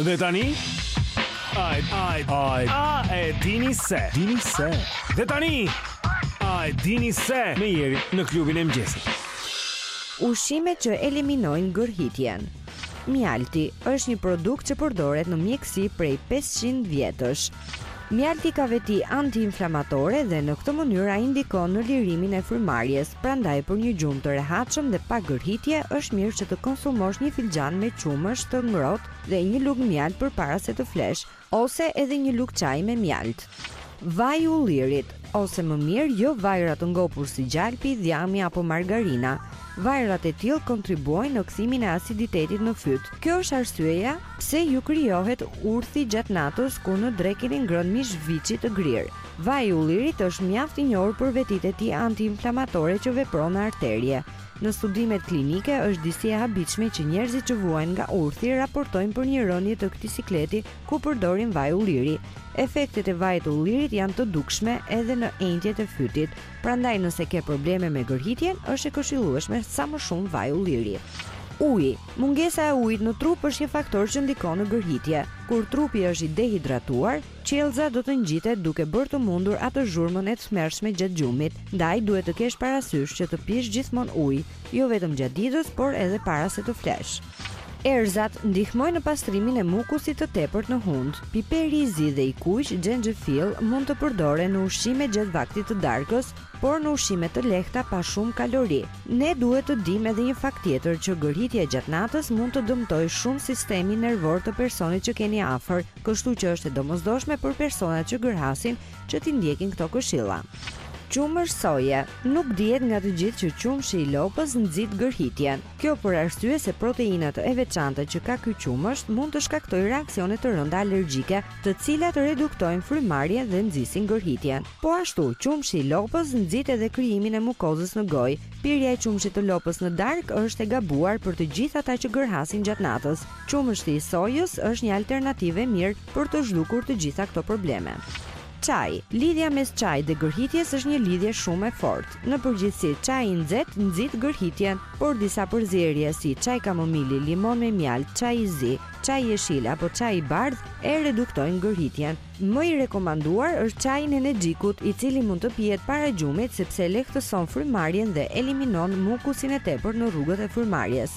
Dhe tani Ai ai ai, a e dini se dini se Dhe tani A e dini se me Jerin në klubin e mëngjesit Ushqime që eliminojnë gërhitjen Mjalti është një produkt që përdoret në mjekësi prej 500 vjetësh. Mjalti ka veti antiinflamatore dhe në këtë mënyrë ai ndikon në lirimin e frymëmarrjes, prandaj për një gjumë të rehatshëm dhe pa gërhitje është mirë që të konsumosh një filxhan me qumësht të ngrohtë dhe një lugë mjaltë përpara se të flesh, ose edhe një lugë çaji me mjaltë. Vaji i ullirit, ose më mirë jo vajra të ngopur si gjalpi, dhjami apo margarina. Vajrat e tillë kontribuojnë në kthimin e aciditetit në fyt. Kjo është arsyeja Pse ju krijohet urthi gjatë natës kur në drekë keni ngrënë mish viçi të grirë? Vaji i ullirit është mjaft i njohur për vetitë e tij antiinflamatore që vepron në arterie. Në studimet klinike është disi e habitshme që njerëzit që vuajnë nga urthi raportojnë për një rënie të këtij sikleti kur përdorin vaj ulliri. Efektet e vajit të ullirit janë të dukshme edhe në enjtjet e fytit. Prandaj nëse ke probleme me gërhitjen, është e këshillueshme sa më shumë vaj ulliri. Uji. Mungesa e ujit në trup është një faktor që ndikon në gërhitje. Kur trupi është i dehidratuar, qiellza do të ngjitet duke bërë të mundur atë zhurmën e tmerrshme gjatë gjumit. Ndaj duhet të kesh parasysh që të pish gjithmonë ujë, jo vetëm gjatë ditës, por edhe para se të flesh. Erëzat ndihmojnë në pastrimin e mukusit të tepërt në hundë. Piperi i zi dhe i kuq, xhenxhefil, mund të përdoren në ushqime gjatë vaktit të darkës, por në ushqime të lehta pa shumë kalori. Ne duhet të dimë edhe një fakt tjetër që gërhitja gjatë natës mund të dëmtojë shumë sistemin nervor të personit që keni afër, kështu që është e domosdoshme për personat që gërhasin që t'i ndjekin këto këshilla. Qumësht soje, Nuk dihet nga të gjithë që qumëshi i lopës nxit gërhitjen. Kjo për arsye se proteinat e veçanta që ka ky qumësht mund të shkaktojë reaksione të rënda alergjike, të cilat reduktojnë frymëmarrjen dhe nxisin gërhitjen. Po ashtu, qumëshi i lopës nxit edhe krijimin e mukozës në gojë. Pirja e qumëshit të lopës në darkë është e gabuar për të gjithë ata që gërhasin gjatë natës. Qumështi i sojës është një alternativë e mirë për të zhdukur të gjitha këto probleme. Çaji, Lidhja mes çajit dhe gërhitjes është një lidhje shumë e fortë. Në përgjithësi, çaji i nxehtë nxit gërhitjen, por disa përzierje si çaj kamomili, limon me mjaltë, çaj i zi, çaj jeshil apo çaj i bardhë e reduktojnë gërhitjen. Më i rekomanduar është çaji i nenexhikut, i cili mund të pihet para gjumit sepse lehtëson frymëmarrjen dhe eliminon mukusin e tepërt në rrugët e frymëmarrjes.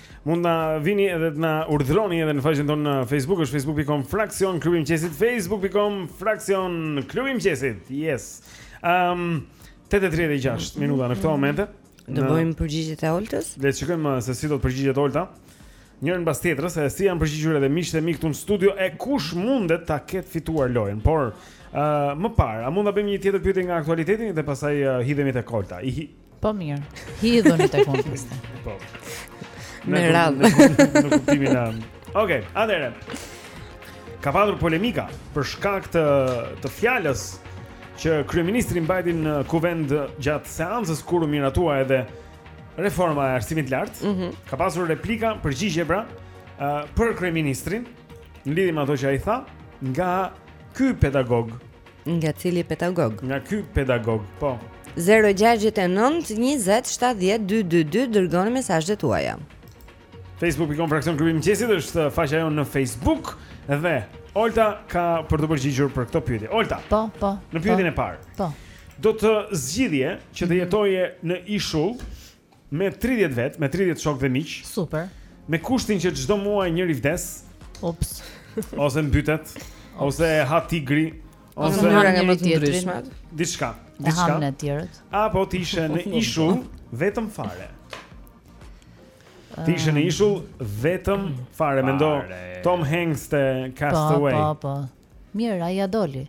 Mund na vini edhe të na urdhroni edhe në faqen tonë në Facebook, është facebook.com fraksion klubi i mëngjesit, facebook.com fraksion klubi i mëngjesit. Yes. Ehm um, 8:36 minuta në këtë moment. Do bëjmë përgjigjet e Oltës? Le të shikojmë uh, se si do të përgjigjet Olta. Njërën pas tjetrës, e si janë përgjigjur edhe miqtë e mi këtu në studio e kush mundet ta ketë fituar lojën. Por, ë, uh, më parë, a mund ta bëjmë një tjetër pyetje nga aktualiteti dhe pastaj uh, hidhemi tek Olta. I Po mirë. Hidhuni tek unë piste. Po. Me radhë. Në kuptimin e. Okej, atëherë. Ka pasur polemika për shkak të të fjalës që kryeministri mbajti në Kuvend gjatë seancës kur u miratua edhe reforma e arsimit të lartë. Mm -hmm. Ka pasur replika përgjigje pra uh, për kryeministrin në lidhje me ato që ai tha nga ky pedagog Nga cili pedagog? Nga ky pedagog, po. 0-6-9-20-7-10-2-2-2 Dërgoni mesazhet tuaja Facebook.com fraksion klubi i mëngjesit është faqja jonë në Facebook Dhe Olta ka për t'u përgjigjur për këto pyetje Olta, po, po, në pyetjen po, e parë po. Do të zgjidhje që të mhm. jetoje në ishull Me tridhjetë vetë, me tridhjetë shokë dhe miq. Super. Me kushtin që çdo muaj njëri vdes. Ups. Ose mbytet, ose e ha tigri, ose ha nga më të ndryshmet. Diçka, diçka. Ha me të tjerët. Apo të ishe në ishull vetëm fare. Të ishe në ishull vetëm fare, mendo Tom Hanks te Castaway. Po, po, po. Mirë, ai ia doli.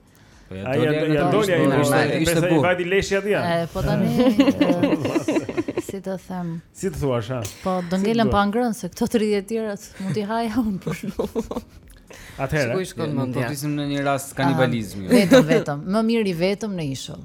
Po ia doli ai nga doli ai po ishte ishte burrë. Ai vajti leshi atje. E po tani si të them. Si të thua sha? Po do ngelem pa ngrënë se këto 30 të tjerat mund t'i haja unë për shkak. Atëherë. Sigurisht që mund të ishim në një rast kanibalizmi. Vetëm vetëm, më mirë i vetëm në ishull.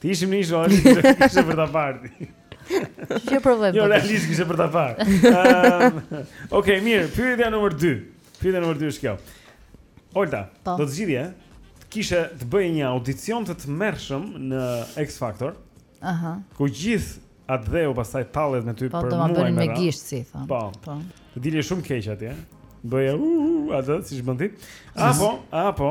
Ti ishim në ishë, ali, kishte për ta parë ti. Që problem. Jo, realisht kishte për ta parë. Um, Okej, okay, mirë, pyetja numër 2. Pyetja numër 2 është kjo. Olta, po. do të zgjidhje, eh? kishe të bëje një audicion të tmerrshëm në X Factor, uh -huh. ku gjithë atdheu pastaj tallet me ty po, për muaj me ra. Po, do më bëjnë me gisht, si i thonë. Po, po. të dilje shumë keq atje, bëje, uh, uh, uh, atë, si shë bëndi. Apo, apo,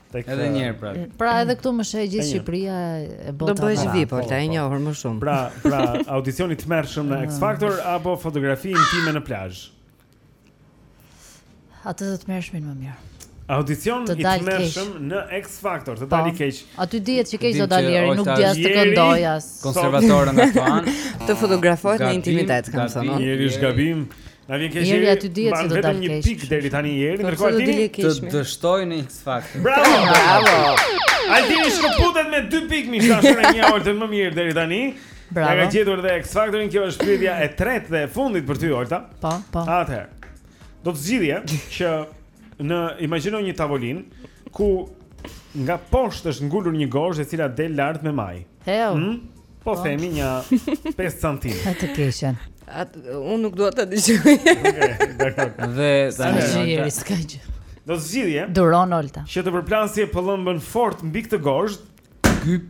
Tek edhe një herë prapë. Pra edhe këtu më sheh gjithë Shqipëria e bota. Do bëhesh VIP, por e njohur më shumë. Pra, pra audicion i tmerrshëm në X Factor apo fotografi intime në plazh. Ato do të merreshin më mirë. Audicion i tmerrshëm në X Factor, të dalë po. keq. Aty dihet që keq do dalë Jeri, nuk di as të këndojë as. Konservatore nga fan. Të fotografohet në intimitet, kam thënë. Jeri është gabim. Na vjen keq. Jeri aty dihet se do të dalë keq. Pikë deri tani jeri, ndërkohë ti të dështojë në X Factor. Bravo, bravo. Altini shkëputet me 2 pikë miq të dashur e njeh Oltën më mirë deri tani. Bravo. E ka gjetur dhe X Factorin, kjo është pyetja e tretë dhe e fundit për ty Olta. Po, po. Atëherë. Do të zgjidhje që imagjino një tavolinë ku nga poshtë është ngulur një gozhdë e cila del lart me majë. Hell. Mm? Po, po themi nja 5 cm. A të keqen. Atë unë nuk dua ta dëgjoj. Okej, dakor. Dhe tani Jeri s'ka gjë. Do të zgjidhje. Duro Olta. Që të përplasje pëllëmbën fort mbi këtë gozhdë. Gyp.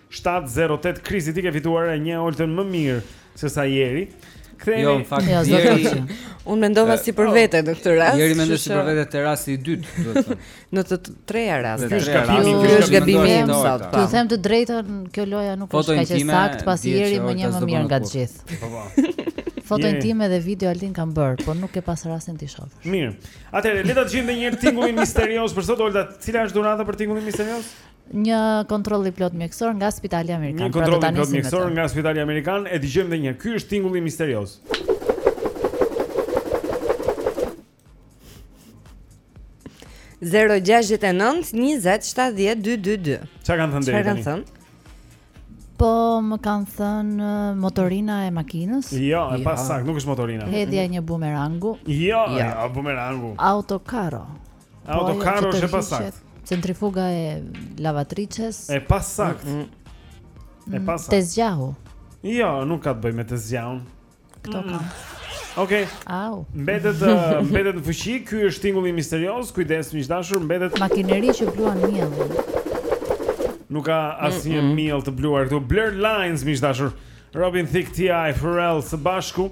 Shtatë zero tetë Krisi ti ke fituar e njeh Oltën më mirë se sa Jeri. Kthehemi. Jo, në fakt jo, Jeri. Unë mendova si për vete në këtë rast. Jeri mendoi si për vete te rasti i dytë, do të thonë. Në të treja rastet. Ky është gabimi, ky është gabimi im sot. Të them të drejtën, kjo loja nuk është kaq e saktë, pasi Jeri më njeh më mirë nga të gjithë. Po po. Foto intime dhe video Altin kam bërë, por nuk ke pas rastin t'i shohësh. Mirë. Atëherë le ta dëgjojmë një herë tingullin misterioz për sot Olta. Cila është dhurata për tingullin misterioz? Një kontroll i plotë mjekësor nga Spitali Amerikan. Një pra, kontroll i plotë mjekësor nga Spitali Amerikan e dëgjojmë edhe një herë. Ky është tingulli misterioz. Zero gjashtë e nëntë njëzet shtatëdhjetë dy dy dy Ça kanë thënë deri tani kanë thënë? Po më kanë thënë motorino e makinës Jo, e pa jo. saktë, nuk është motorino Hedhja e një bumerangu Jo, jo. bumerangu Autokarro Autokarro është e pasaktë. Centrifuga e lavatriçes. E pasaktë. Mm -mm. E mm, pasaktë. Tezgjahu. Jo, nuk ka të bëjë me tezgjahun. Këto ka. Okej. Okay. Au. Mbetet uh, mbetet në fuqi, ky është tingulli misterioz. Kujdes miq të dashur, mbetet makineri që bluan miellin. Nuk ka asnjë mm -mm. miell të bluar këtu. Blurred Lines miq të dashur. Robin Thicke TI Pharrell së bashku.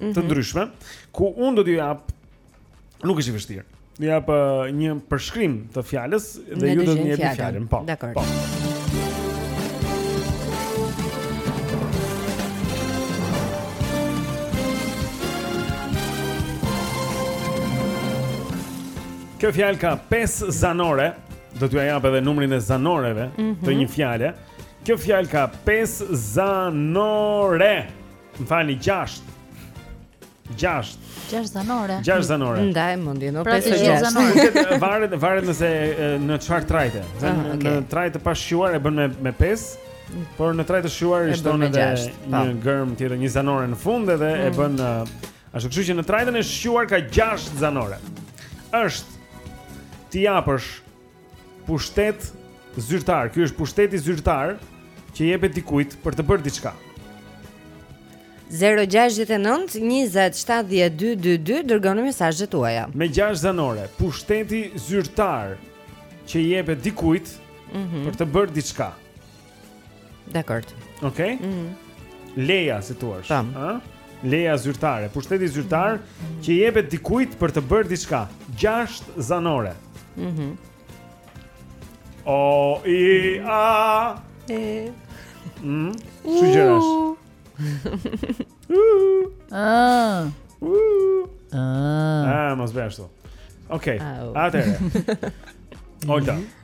të mhm. ndryshme, ku unë do t'ju jap nuk është i vështirë. Ju jap uh, një përshkrim të fjalës dhe ju do të jepni fjalën. Po. Dakor. Po. Kjo fjalë ka 5 zanore, do t'jua jap edhe numrin e zanoreve të mhm. një fjale. Kjo fjalë ka 5 zanore. Më falni 6. 6. 6 zanore. 6 zanore. Ndaje mendjen, o 5 pra të gjithë zanore. Varet, varet nëse në çfarë trajte. Në, ah, okay. në trajtë të pashquar e bën me me 5. Por në trajtë të shquar i shton edhe një gërmë tjetër, një zanore në fund edhe mm. e bën uh, ashtu kështu që në trajtën e shquar ka 6 zanore. Është t'i japësh pushtet zyrtar. Ky është pushteti zyrtar që jepet dikujt për të bërë diçka. 0-6-9-27-12-22 Dërgoni mesazhet tuaja Me 6 zanore Pushteti zyrtar Që jepet dikujt mm -hmm. Për të bërë diçka Dakor. Okej. Okay? Mhm. Mm Leja, si thua? Ëh? Leja zyrtare, pushteti zyrtar mm -hmm. që jepet dikujt për të bërë diçka. 6 zanore. Mhm. Mm o i a e mm sugjeras ah ah ah mos bëj ashtu okay atëhere Olta,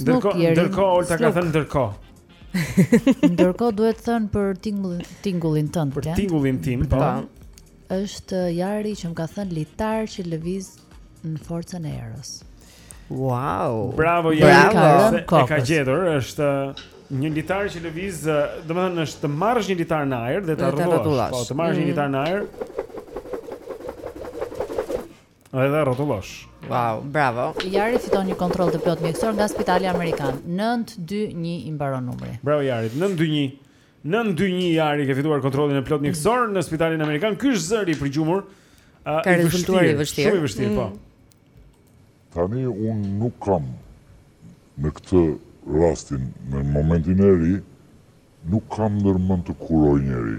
Ndërkohë, ndërkohë Olta ka thënë ndërkohë. Ndërkohë duhet thënë për tingullin, tingullin tënd, për tingullin tim, po. po. Është Jari që më ka thënë litar që lëviz në forcën e erës. Wow. Bravo Jari, bravo. E ka gjetur, është një litar që lëviz, domethënë është të marrësh një litar në ajër dhe ta rrotullosh. Po, të marrësh një litar në ajër. Dhe ta rrotullosh. Wow, bravo. Jari fiton një kontroll të plotë mjekësor nga Spitali Amerikan. 921 i mbaron numri. Bravo Jari, 921. 921 Jari ke fituar kontrollin e plotë mjekësor në Spitalin Amerikan. Ky është zëri i përgjuar. Uh, Ka rezultuar i vështirë. Shumë i vështirë, po. Mm. Tani unë nuk kam në këtë rastin, në momentin e ri, nuk kam ndër mend të kuroj njeri.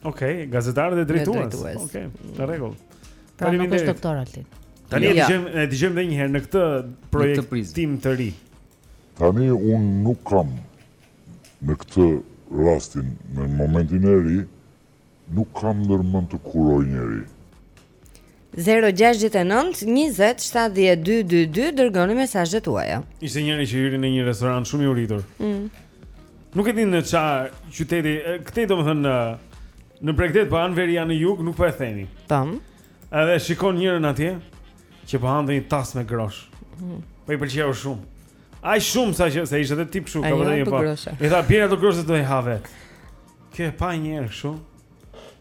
Okej, okay, gazetar dhe drejtues. Okej, okay, në rregull. Pra nuk është doktor Altin. Tani e dëgjojmë, e dëgjojmë edhe një herë në këtë projekt tim të ri. Tani unë nuk kam në këtë rastin, në momentin e ri, nuk kam ndër mend të kuroj njeri. 0-6-9-27-12-2 Dërgoni mesazhet tuaja Ishte njëri që hyri në një restoran shumë i uritur mm. Nuk e din në ça qyteti Këtej domethënë në, në bregdet Po a në veri a në jug nuk po e themi Tamam Edhe shikon njërën atje Që po hante një tas me groshë mm. Po i pëlqeu shumë Aj shumë sa që se ishte dhe tip shumë Ajo për po. groshe I tha pjera të groshe të i havet Kjo e pa njërë shumë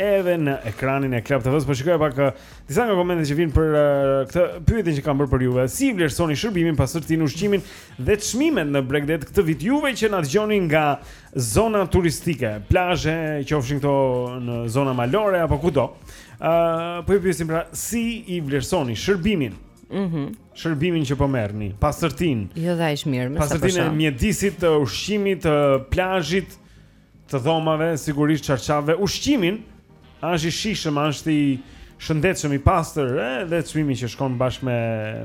edhe në ekranin e Club TV-s. Po shikoja pak uh, disa nga komentet që vijnë për uh, këtë pyetje që kam bërë për juve. Si i vlerësoni shërbimin, pastërtinë, ushqimin dhe çmimet në bregdet këtë vit juve që na dëgjoni nga zona turistike, plazhe, qofshin këto në zona malore apo kudo. Ë, uh, po ju pyesim pra si i vlerësoni shërbimin? Mhm. Mm shërbimin që po merrni, pastërtinë. Jo dha ish mirë, më sa po. Pastërtinë e mjedisit, ushqimit, plazhit, të dhomave, sigurisht çarçafëve, ushqimin, a është i shijshëm, a është i shëndetshëm, i pastër, edhe çmimi që shkon bashkë me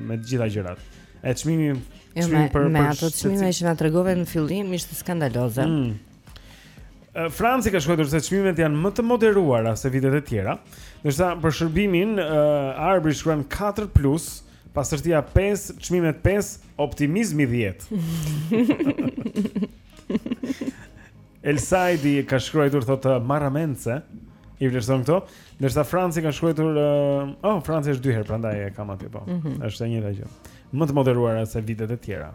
me të gjitha gjërat. E çmimi jo, çmimi për me ato çmime që na tregove në fillim ishte skandaloze. Mm. Franci ka shkruar se çmimet janë më të moderuara se vitet e tjera. Ndërsa për shërbimin, uh, Arbri shkruan 4 plus, pastërtia 5, çmimet 5, optimizmi 10. Elsaidi ka shkruar thotë marramendse i vlerëson këto, ndërsa Franci ka shkruar uh, oh Franci është dy herë prandaj e kam aty po. Mm -hmm. Është e njëjta gjë. Më të moderuara se vitet e tjera.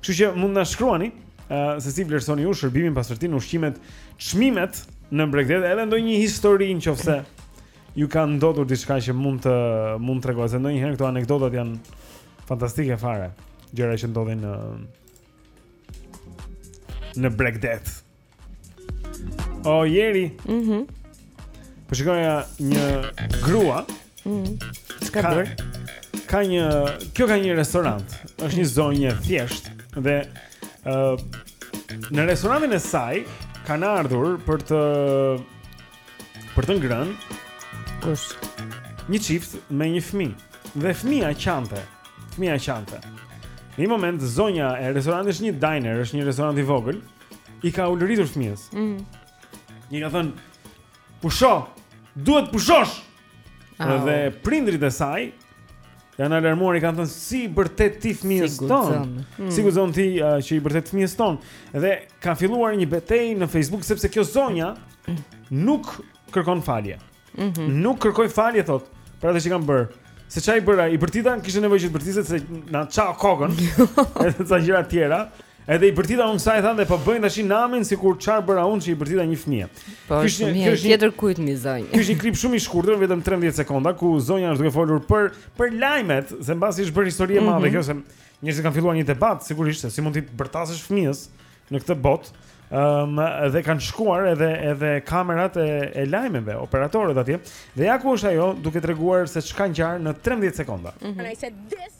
Kështu që mund na shkruani uh, se si vlerësoni ju shërbimin, pastërtinë, ushqimet, çmimet në bregdet, edhe ndonjë histori nëse ju ka ndodhur diçka që mund të mund të tregohet. Ndonjëherë këto anekdotat janë fantastike fare, gjëra që ndodhin në uh, Në bregdet O jeri mm -hmm. Po shikoja një grua mm -hmm. Ka, ka një Kjo ka një restorant është një zonjë e thjeshtë Dhe uh, Në restorantin e saj Kanë ardhur për të Për të ngrënë Kush? Një çift me një fëmijë. Dhe fëmija qante. Fëmija qante. Në një moment zonja e restorantit është një diner, është një restorant i vogël, i ka ulëritur fëmijës. Mhm. Mm I ka thënë, "Pusho, duhet të pushosh." Oh. Dhe prindërit e saj janë alarmuar i kanë thënë si i bërtet ti fëmijës tonë. Hmm. Si guxon ti uh, që i bërtet fëmijës tonë? Dhe ka filluar një betejë në Facebook sepse kjo zonja nuk kërkon falje. Mm -hmm. Nuk kërkoj falje thotë për atë që kam bërë. Se ça i bëra i bërtita kishte nevojë që të bërtitet se na çau kokën. Edhe ca gjëra të tjera. Edhe i bërtita unë sa i thanë dhe po bëjnë tashi namin sikur çfarë bëra unë që i bërtita një fëmijë. Po ky është një tjetër kujt mi zonjë. Ky është një klip shumë i shkurtër, vetëm 13 sekonda ku zonja është duke folur për për lajmet, se mbasi është bërë histori e madhe mhm. kjo se njerëzit kanë filluar një debat sigurisht se si mund t'i bërtasësh fëmijës në këtë botë. Ëm um, dhe kanë shkuar edhe edhe kamerat e, e lajmeve, operatorët atje. Dhe ja ku është ajo duke treguar se ç'ka ngjarë në 13 sekonda. Mm -hmm. And I said this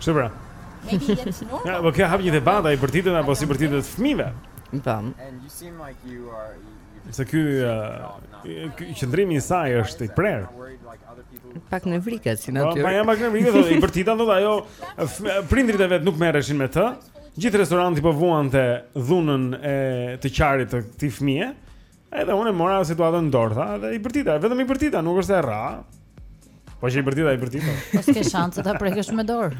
Çfarë bra? Me di jetë të nërë? Po kjo hap një debat a i bërtitet apo s'i bërtitet fëmijëve? Në tëmë. Se ky, ky qëndrimi i saj është i prerë. Pak nevrike si natyrë. Po, po jam pak nevrike, i bërtita, tha ajo, prindërit e vet nuk merreshin me të. Gjithë restoranti po vuante dhunën e të qarit të këtij fëmije. Edhe unë mora situatën në dorë, tha, dhe i bërtita, vetëm i bërtita, nuk është se i ra. Po që i bërtita, i bërtita. Po s'ke shanse ta prekësh me dorë.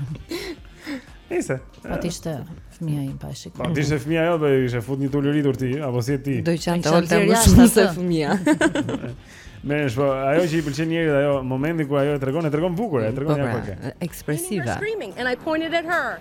Nëse. Po të ishte fëmija im pa e shikuar. Po të ishte fëmija jote, i kishe fut një të ulëritur ti, apo si ti? Do qante Olta më shumë se fëmija. Mesh, po ajo që i pëlqen njerit ajo momenti ku ajo e tregon, e tregon bukur, e tregon ja po, pra, pak. Ekspresive. And I pointed at her.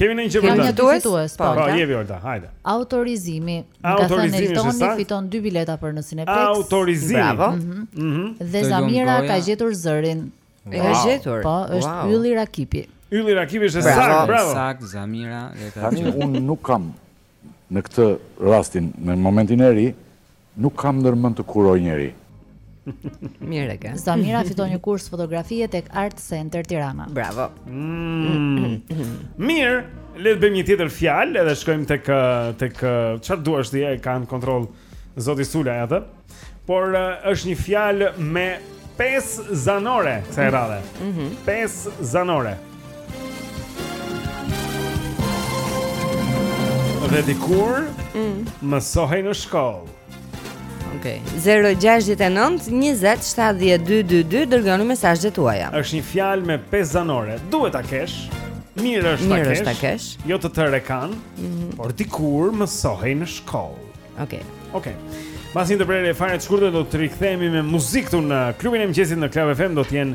Kemi një që për ta. Kemi dy fitues. Po, po jepi Olta, hajde. Autorizimi. Autorizimi. Toni fiton dy bileta për në Cineplex. Autorizimi. Bravo. Mhm. mhm. Dhe Zamira ka gjetur zërin. E ka gjetur. Po, është Ylli Rakipi. Ylli Rakipi është saktë, bravo. Bravo. Saktë Zamira e ka gjetur. Tani un nuk kam në këtë rastin, në momentin e ri, Nuk kam ndër mend të kuroj njeri. Mirë e ke. Zamira fiton një kurs fotografie tek Art Center Tirana. Bravo. Mm. Mirë, le të bëjmë një tjetër fjalë edhe shkojmë tek tek çfarë duash ti e ka në kontroll zoti Sula atë. Por është një fjalë me pesë zanore kësaj radhe. Mhm. Mm pesë zanore. Dhe dikur mm. Mësohej në shkollë Ok 0-6-9-20-7-2-2-2 Dërgoni mesazhet tuaja është një fjalë me pesë zanore Duhet ta kesh Mirë është ta kesh, kesh. Jo të tërë e kanë mm -hmm. Por dikur mësohej në shkollë Ok Ok Pas një ndërprerjeje fare të shkurtër Do të rikthehemi me muzikë këtu në klubin e mëngjesit në Club FM Do të jenë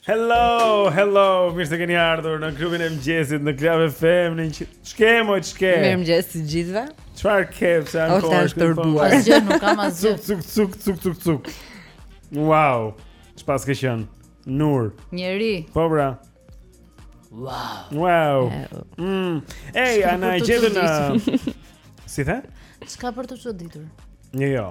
Hello, hello, mirë se keni ardhur në klubin e mëngjesit në Club FM në që... Ç'ke, moj, ç'ke Mirëmëngjes të gjithëve Çfarë ke, pëse anë kohë është tërbuar Asgjë, nuk kam asgjë Cuk, cuk, cuk, cuk, cuk, cuk Wow, ç'paske qenë Nur Njeri Po bra Wow Wow mm. Ej, ana e gjithë në Si the? Ç'ka për t'u çuditur? Një jo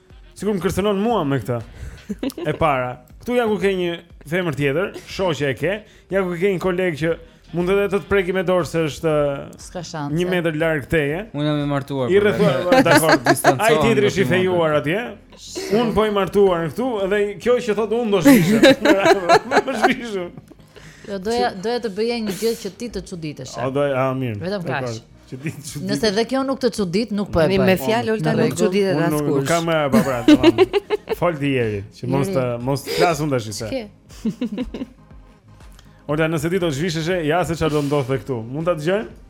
Sikur më kërcënon mua me këtë. E para. Ktu ja ku ke një femër tjetër, shoqe e ke, ja ku ke një koleg që mund edhe të të preki me dorë se është s'ka shans. 1 metër larg teje. Unë jam i martuar. I rrethuar, po, dakor, distancohem. Ai tjetri është i fejuar atje. Un po ashtu i martuar këtu dhe kjo që thotë un do zhvishem. Do zhvishem. Jo, doja doja të bëja një gjë që ti të çuditesh. Po doja, ah, mirë. Vetëm kaq. Që të çudit. Nëse edhe kjo nuk të çudit, nuk po e bën. Me fjalë Olta nuk çuditet askush. Nuk kam më pa pra. Fol ti jeri, që mos të mos flasun tash se. Ora nëse ti do të zhvishesh, ja se çfarë do ndodhte këtu. Mund ta dëgjojmë?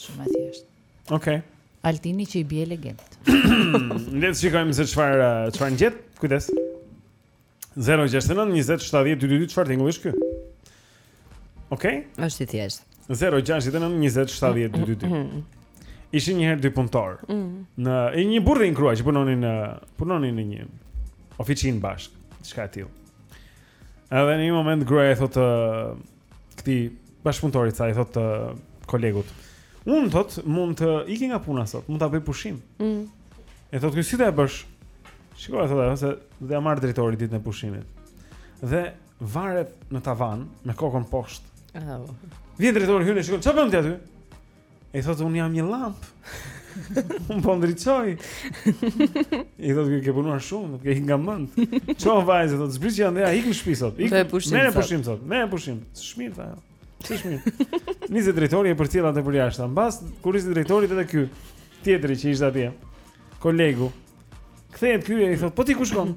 Shumë e thjeshtë. Okej. Okay. Altini që i bie legend. Le të shikojmë se çfarë eh, çfarë ngjet. Kujdes. 069 20 70 222 çfarë tingulli është ky? Okej. Okay. Është i thjeshtë. 069 20 70 222. Ishin një herë dy punëtor. Mm. Një burrë e një grua që punonin në punonin në një oficinë bashkë, diçka e tillë. Edhe në një moment gruaja thotë këtij bashkëpunëtorit ça i thot kolegut. Unë thot mund të iki nga puna sot, mund ta bëj pushim. Mm. E thot ky si do e bësh? Shiko thot ajo se do ja marr drejtori ditën e pushimit. Dhe varet në tavan me kokën poshtë. Oh. Vjen drejtori hyn e shikon çfarë bën ti aty? I thotë unë jam një lamp. Unë po ndriçoj. I thotë çke, ke punuar shumë, ke ikë nga mend. Ço vajzë thot, zbrit që andej ik në shtëpi sot. Ik. Merë pushim sot. Merë pushim. Shumë mirë tha ajo. Shumë mirë. Niset drejtori e përcjell atë përjashta. Mbas kur ishte drejtori edhe ky tjetri që ishte atje. Kolegu. Kthehet ky e i thotë, "Po ti ku shkon?"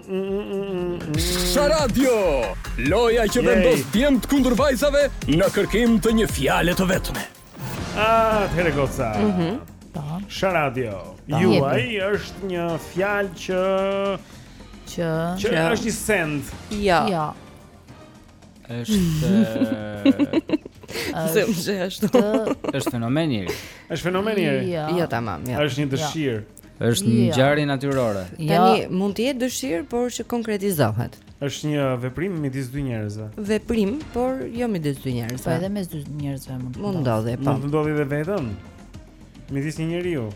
Sharadio, loja që vendos djemt kundër vajzave në kërkim të një fjale të vetme. Atëherë goca. Mhm. Po. Sharadio, a është një fjalë që që që është një send. Jo. Jo. Është Zëm zë ashtu. Është fenomen i ri. Është fenomen i ri. Jo, jo tamam, jo. Është një dëshirë. Është një jo. ngjarje natyrore. Jo. Tani jo. mund të jetë dëshirë, por që konkretizohet. Është një veprim midis dy njerëzve. Veprim, por jo midis dy njerëzve. Po edhe mes dy njerëzve mund të ndodhi. Mund të ndodhi, po. Mund të ndodhi edhe vetëm. Midis një njeriu.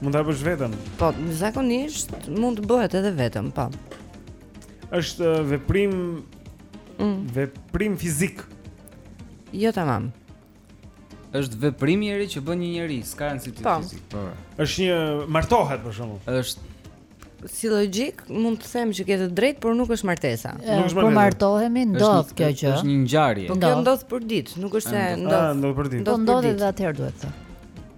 Mund ta bësh vetëm. Po, zakonisht mund të bëhet edhe vetëm, po. Është uh, veprim mm. veprim fizik. Jo tamam. Është veprim i ri që bën një njeri, s'ka rëndësi ti si. Po. Është një martohet për shembull. Është si logjikë mund të them që ke të drejtë, por nuk është martesa. Nuk është martesa. Po martohemi ndodh kjo gjë. Është një ngjarje. Po kjo ndodh përditë, nuk është se ndodh. Ndodh përditë. Po ndodh edhe atëherë duhet të.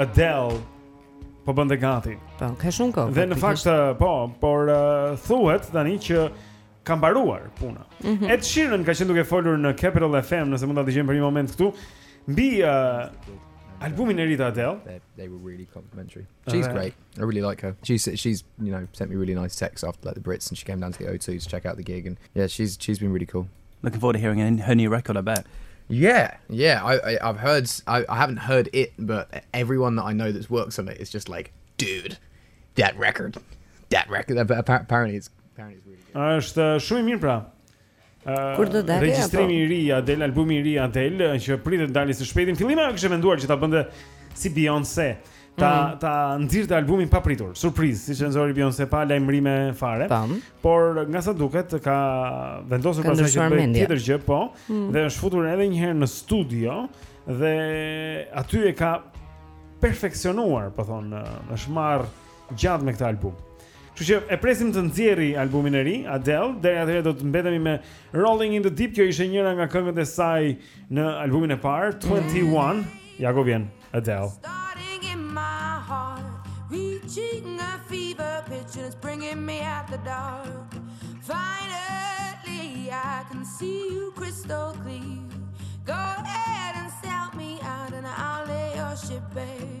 Adele po bënte gati. Po, ka shumë kohë. Dhe në fakt po, por uh, thuhet tani që ka mbaruar puna. Mm -hmm. Ed Sheeran ka qenë duke folur në Capital FM, nëse mund ta dëgjojmë për një moment këtu, mbi uh, albumin e ri të Adele. They, they were really complimentary. She's great. I really like her. She's she's you know sent me really nice texts after like the Brits and she came down to the O2 to check out the gig and yeah, she's she's been really cool. Looking forward to hearing her new record, I bet. Yeah, yeah. I, I have heard. I, I haven't heard it, but everyone that I know that's works on it is just like, dude, that record, that record. Apparently, it's apparently it's really good. Uh, Kur do dalë regjistrimi i ri i Adele, albumi i ri i Adele që pritet të dali së shpejti. Fillim, ajo kishte menduar që ta bënte si Beyoncé, ta mm. ta nxirrte albumin papritur, surprizë, siç e nxori Beyoncé pa lajmërime fare. Tam. Por nga sa duket ka vendosur pastaj që të bëjë tjetër gjë, po, mm. dhe është futur edhe një herë në studio dhe aty e ka perfeksionuar, po thonë, është marrë gjatë me këtë album. Kështu që e presim të nxjerri albumin e ri Adele, deri atëherë do të mbetemi me Rolling in the Deep, kjo ishte njëra nga këngët e saj në albumin e parë 21. Ja ku vjen Adele. Starting in my heart, reaching a fever pitch and it's bringing me out the dark. Finally I can see you crystal clear. Go ahead and sell me out and I'll lay your ship bare.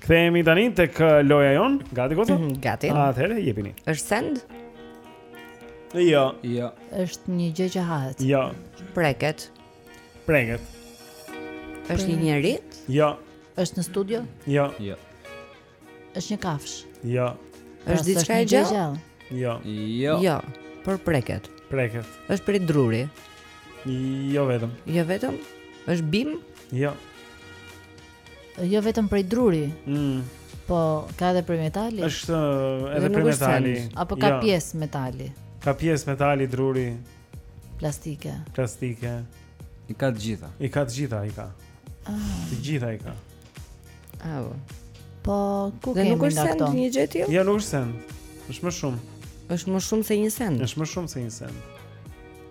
Kthehemi tani tek uh, loja jonë. Gati goca? Mm -hmm, gati. Atëherë jepini. Është send? Jo. Jo. Është një gjë që hahet. Jo. Preket. Preket. Është një njeri? Jo. Është në studio? Jo. Jo. Është një kafshë? Jo. Pra, është diçka e gjallë? Jo. Jo. Jo, por preket. Preket. Është prej druri? Jo vetëm. Jo vetëm? Është bimë? Jo. Jo vetëm prej druri. Mm. Po ka edhe prej metali. Është edhe prej metali. Apo ka jo. pjesë metali. Ka pjesë metali druri. Plastike. Plastike. I ka të gjitha. I ka të gjitha, i ka. Ah. Të gjitha i ka. Au. Po ku kemi nga këto? Nuk është send një gjë tjetër? Jo, nuk është send. Është më shumë. Është më shumë se një send. Është më shumë se një send.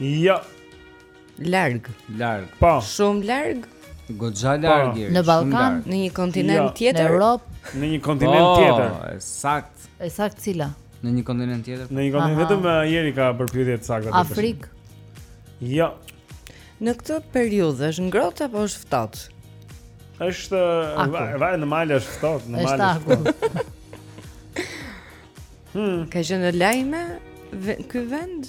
Jo. Larg. Larg. Po. Shumë larg. Goxha po. larg. Në Ballkan, në një kontinent jo. tjetër. Në Europë. Në një kontinent po, tjetër. Po, saktë. E saktë cila? Në një kontinent tjetër. Në një kontinent vetëm Ieri ka përgjigje të sakta. Afrikë. Jo. Në këtë periudhë është ngrohtë apo është ftohtë? Është varet në mal është ftohtë, në mal. Është Hmm. Ka qenë në lajme ky vend?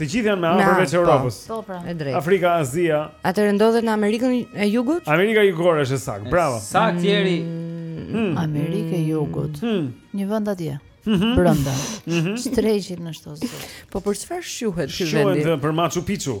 Të gjithë janë me A përveç po. Europës. Po, pra. E drejtë. Afrika, Azia. Atëherë ndodhet në Amerikën e Jugut? Amerika Jugore është e saktë. Bravo. Saktë deri mm. hmm. Amerikë e Jugut. Hmm. Një vend atje. Mhm. Brenda. Mhm. Streqit në çdo zë. Po për çfarë shquhet ky vend? Shquhet për Machu Picchu.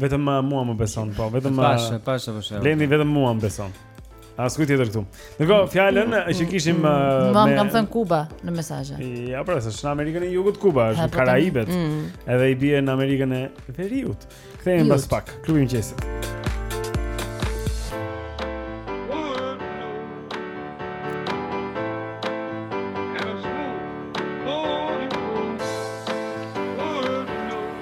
Vetëm uh, mua më beson, po, vetëm uh, Pashe, pashe po sheh. Blendi vetëm mua më beson. As kujt tjetër këtu. Ndërkohë fjalën që kishim uh, me Më kanë thënë Kuba në mesazhe. Jo, pra, është në Amerikën e Jugut Kuba, është në po, Karaibet. Mm. Edhe i bie në Amerikën e Veriut. Kthehemi pas pak. Klubi i mëngjesit.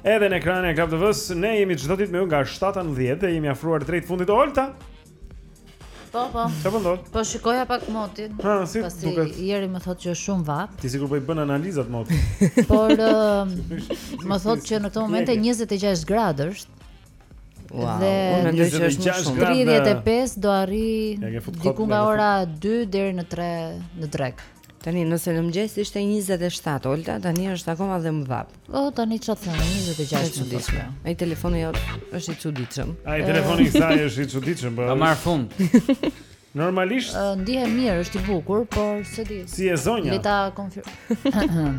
Edhe në ekranin e ClubTV-së ne jemi çdo ditë me ju nga 7 në 10 dhe jemi afruar drejt fundit Olta. Po, po. Çfarë po ndodh? Po shikoja pak motin. Ha, si po të duket. Ieri më thotë që është shumë vapë. Ti sikur po i bën analizat motit. Por uh, më thotë që në këto momente 26 gradë është. Wow, dhe unë mendoj që është më shumë. 35 do arrijë diku nga ora 2 deri në 3 në drekë. Tani nëse në mëngjes ishte 27 Olta, tani është akoma dhe më vapë. Po tani çfarë thonë 26 është e çuditshme. Ai telefoni jot është i çuditshëm. Ai telefoni i saj është i çuditshëm, po. Ka marrë fund. Normalisht uh, ndihe mirë, është i bukur, por s'e di. Si e zonja? Le ta konfirmoj.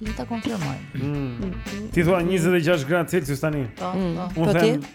Le ta konfirmoj. Mm. Ti thua 26 gradë Celsius tani? Po, po. Mm. Unë po them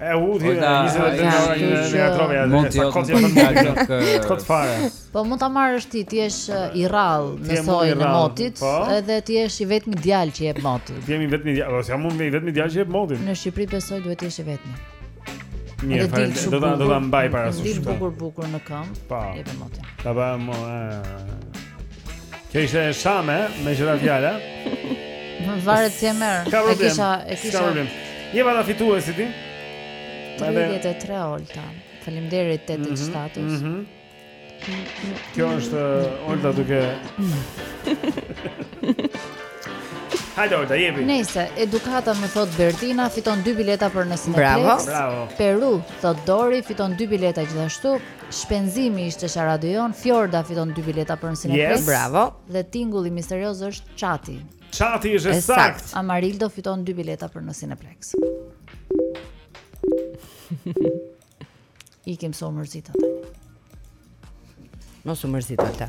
E u di në 22 orë një një atromi atë. Mund të kot jam nuk kot fare. Po mund ta marrësh ti, ti je i rrallë në sojin e motit, po. edhe ti je i vetmi djalë që jep motin. Ti je i vetmi djalë, ose jam unë i vetmi djalë që jep motin. Në Shqipëri besoj duhet të jesh i vetmi. Mirë, fare, do ta do ta mbaj parasysh. Dil bukur bukur në këmbë. Po. Jep motin. Ta bëjmë. Kjo ishte sharje, me tjera fjalë Më varet si e merr Ka problem, e kisha, e kisha... ka problem Je vada fitu e si ti 33 Olta Faleminderit 8 mm -hmm, status mm -hmm. Kjo është uh, Olta duke Hajde Olta, jepi Nejse, edukata më thotë Bertina Fiton 2 bileta për në Cineplex Bravo, Bravo. Peru, thotë Dori Fiton 2 bileta gjithashtu Shpenzimi ishte sharada jonë, Fjorda fiton dy bileta për në Cineplex. Yes. Bravo. Dhe tingulli misterioz është Çati. Çati është e saktë. Amarildo fiton dy bileta për në Cineplex. Ikim se sot u mërzita tani. Mos u mërzit Olta.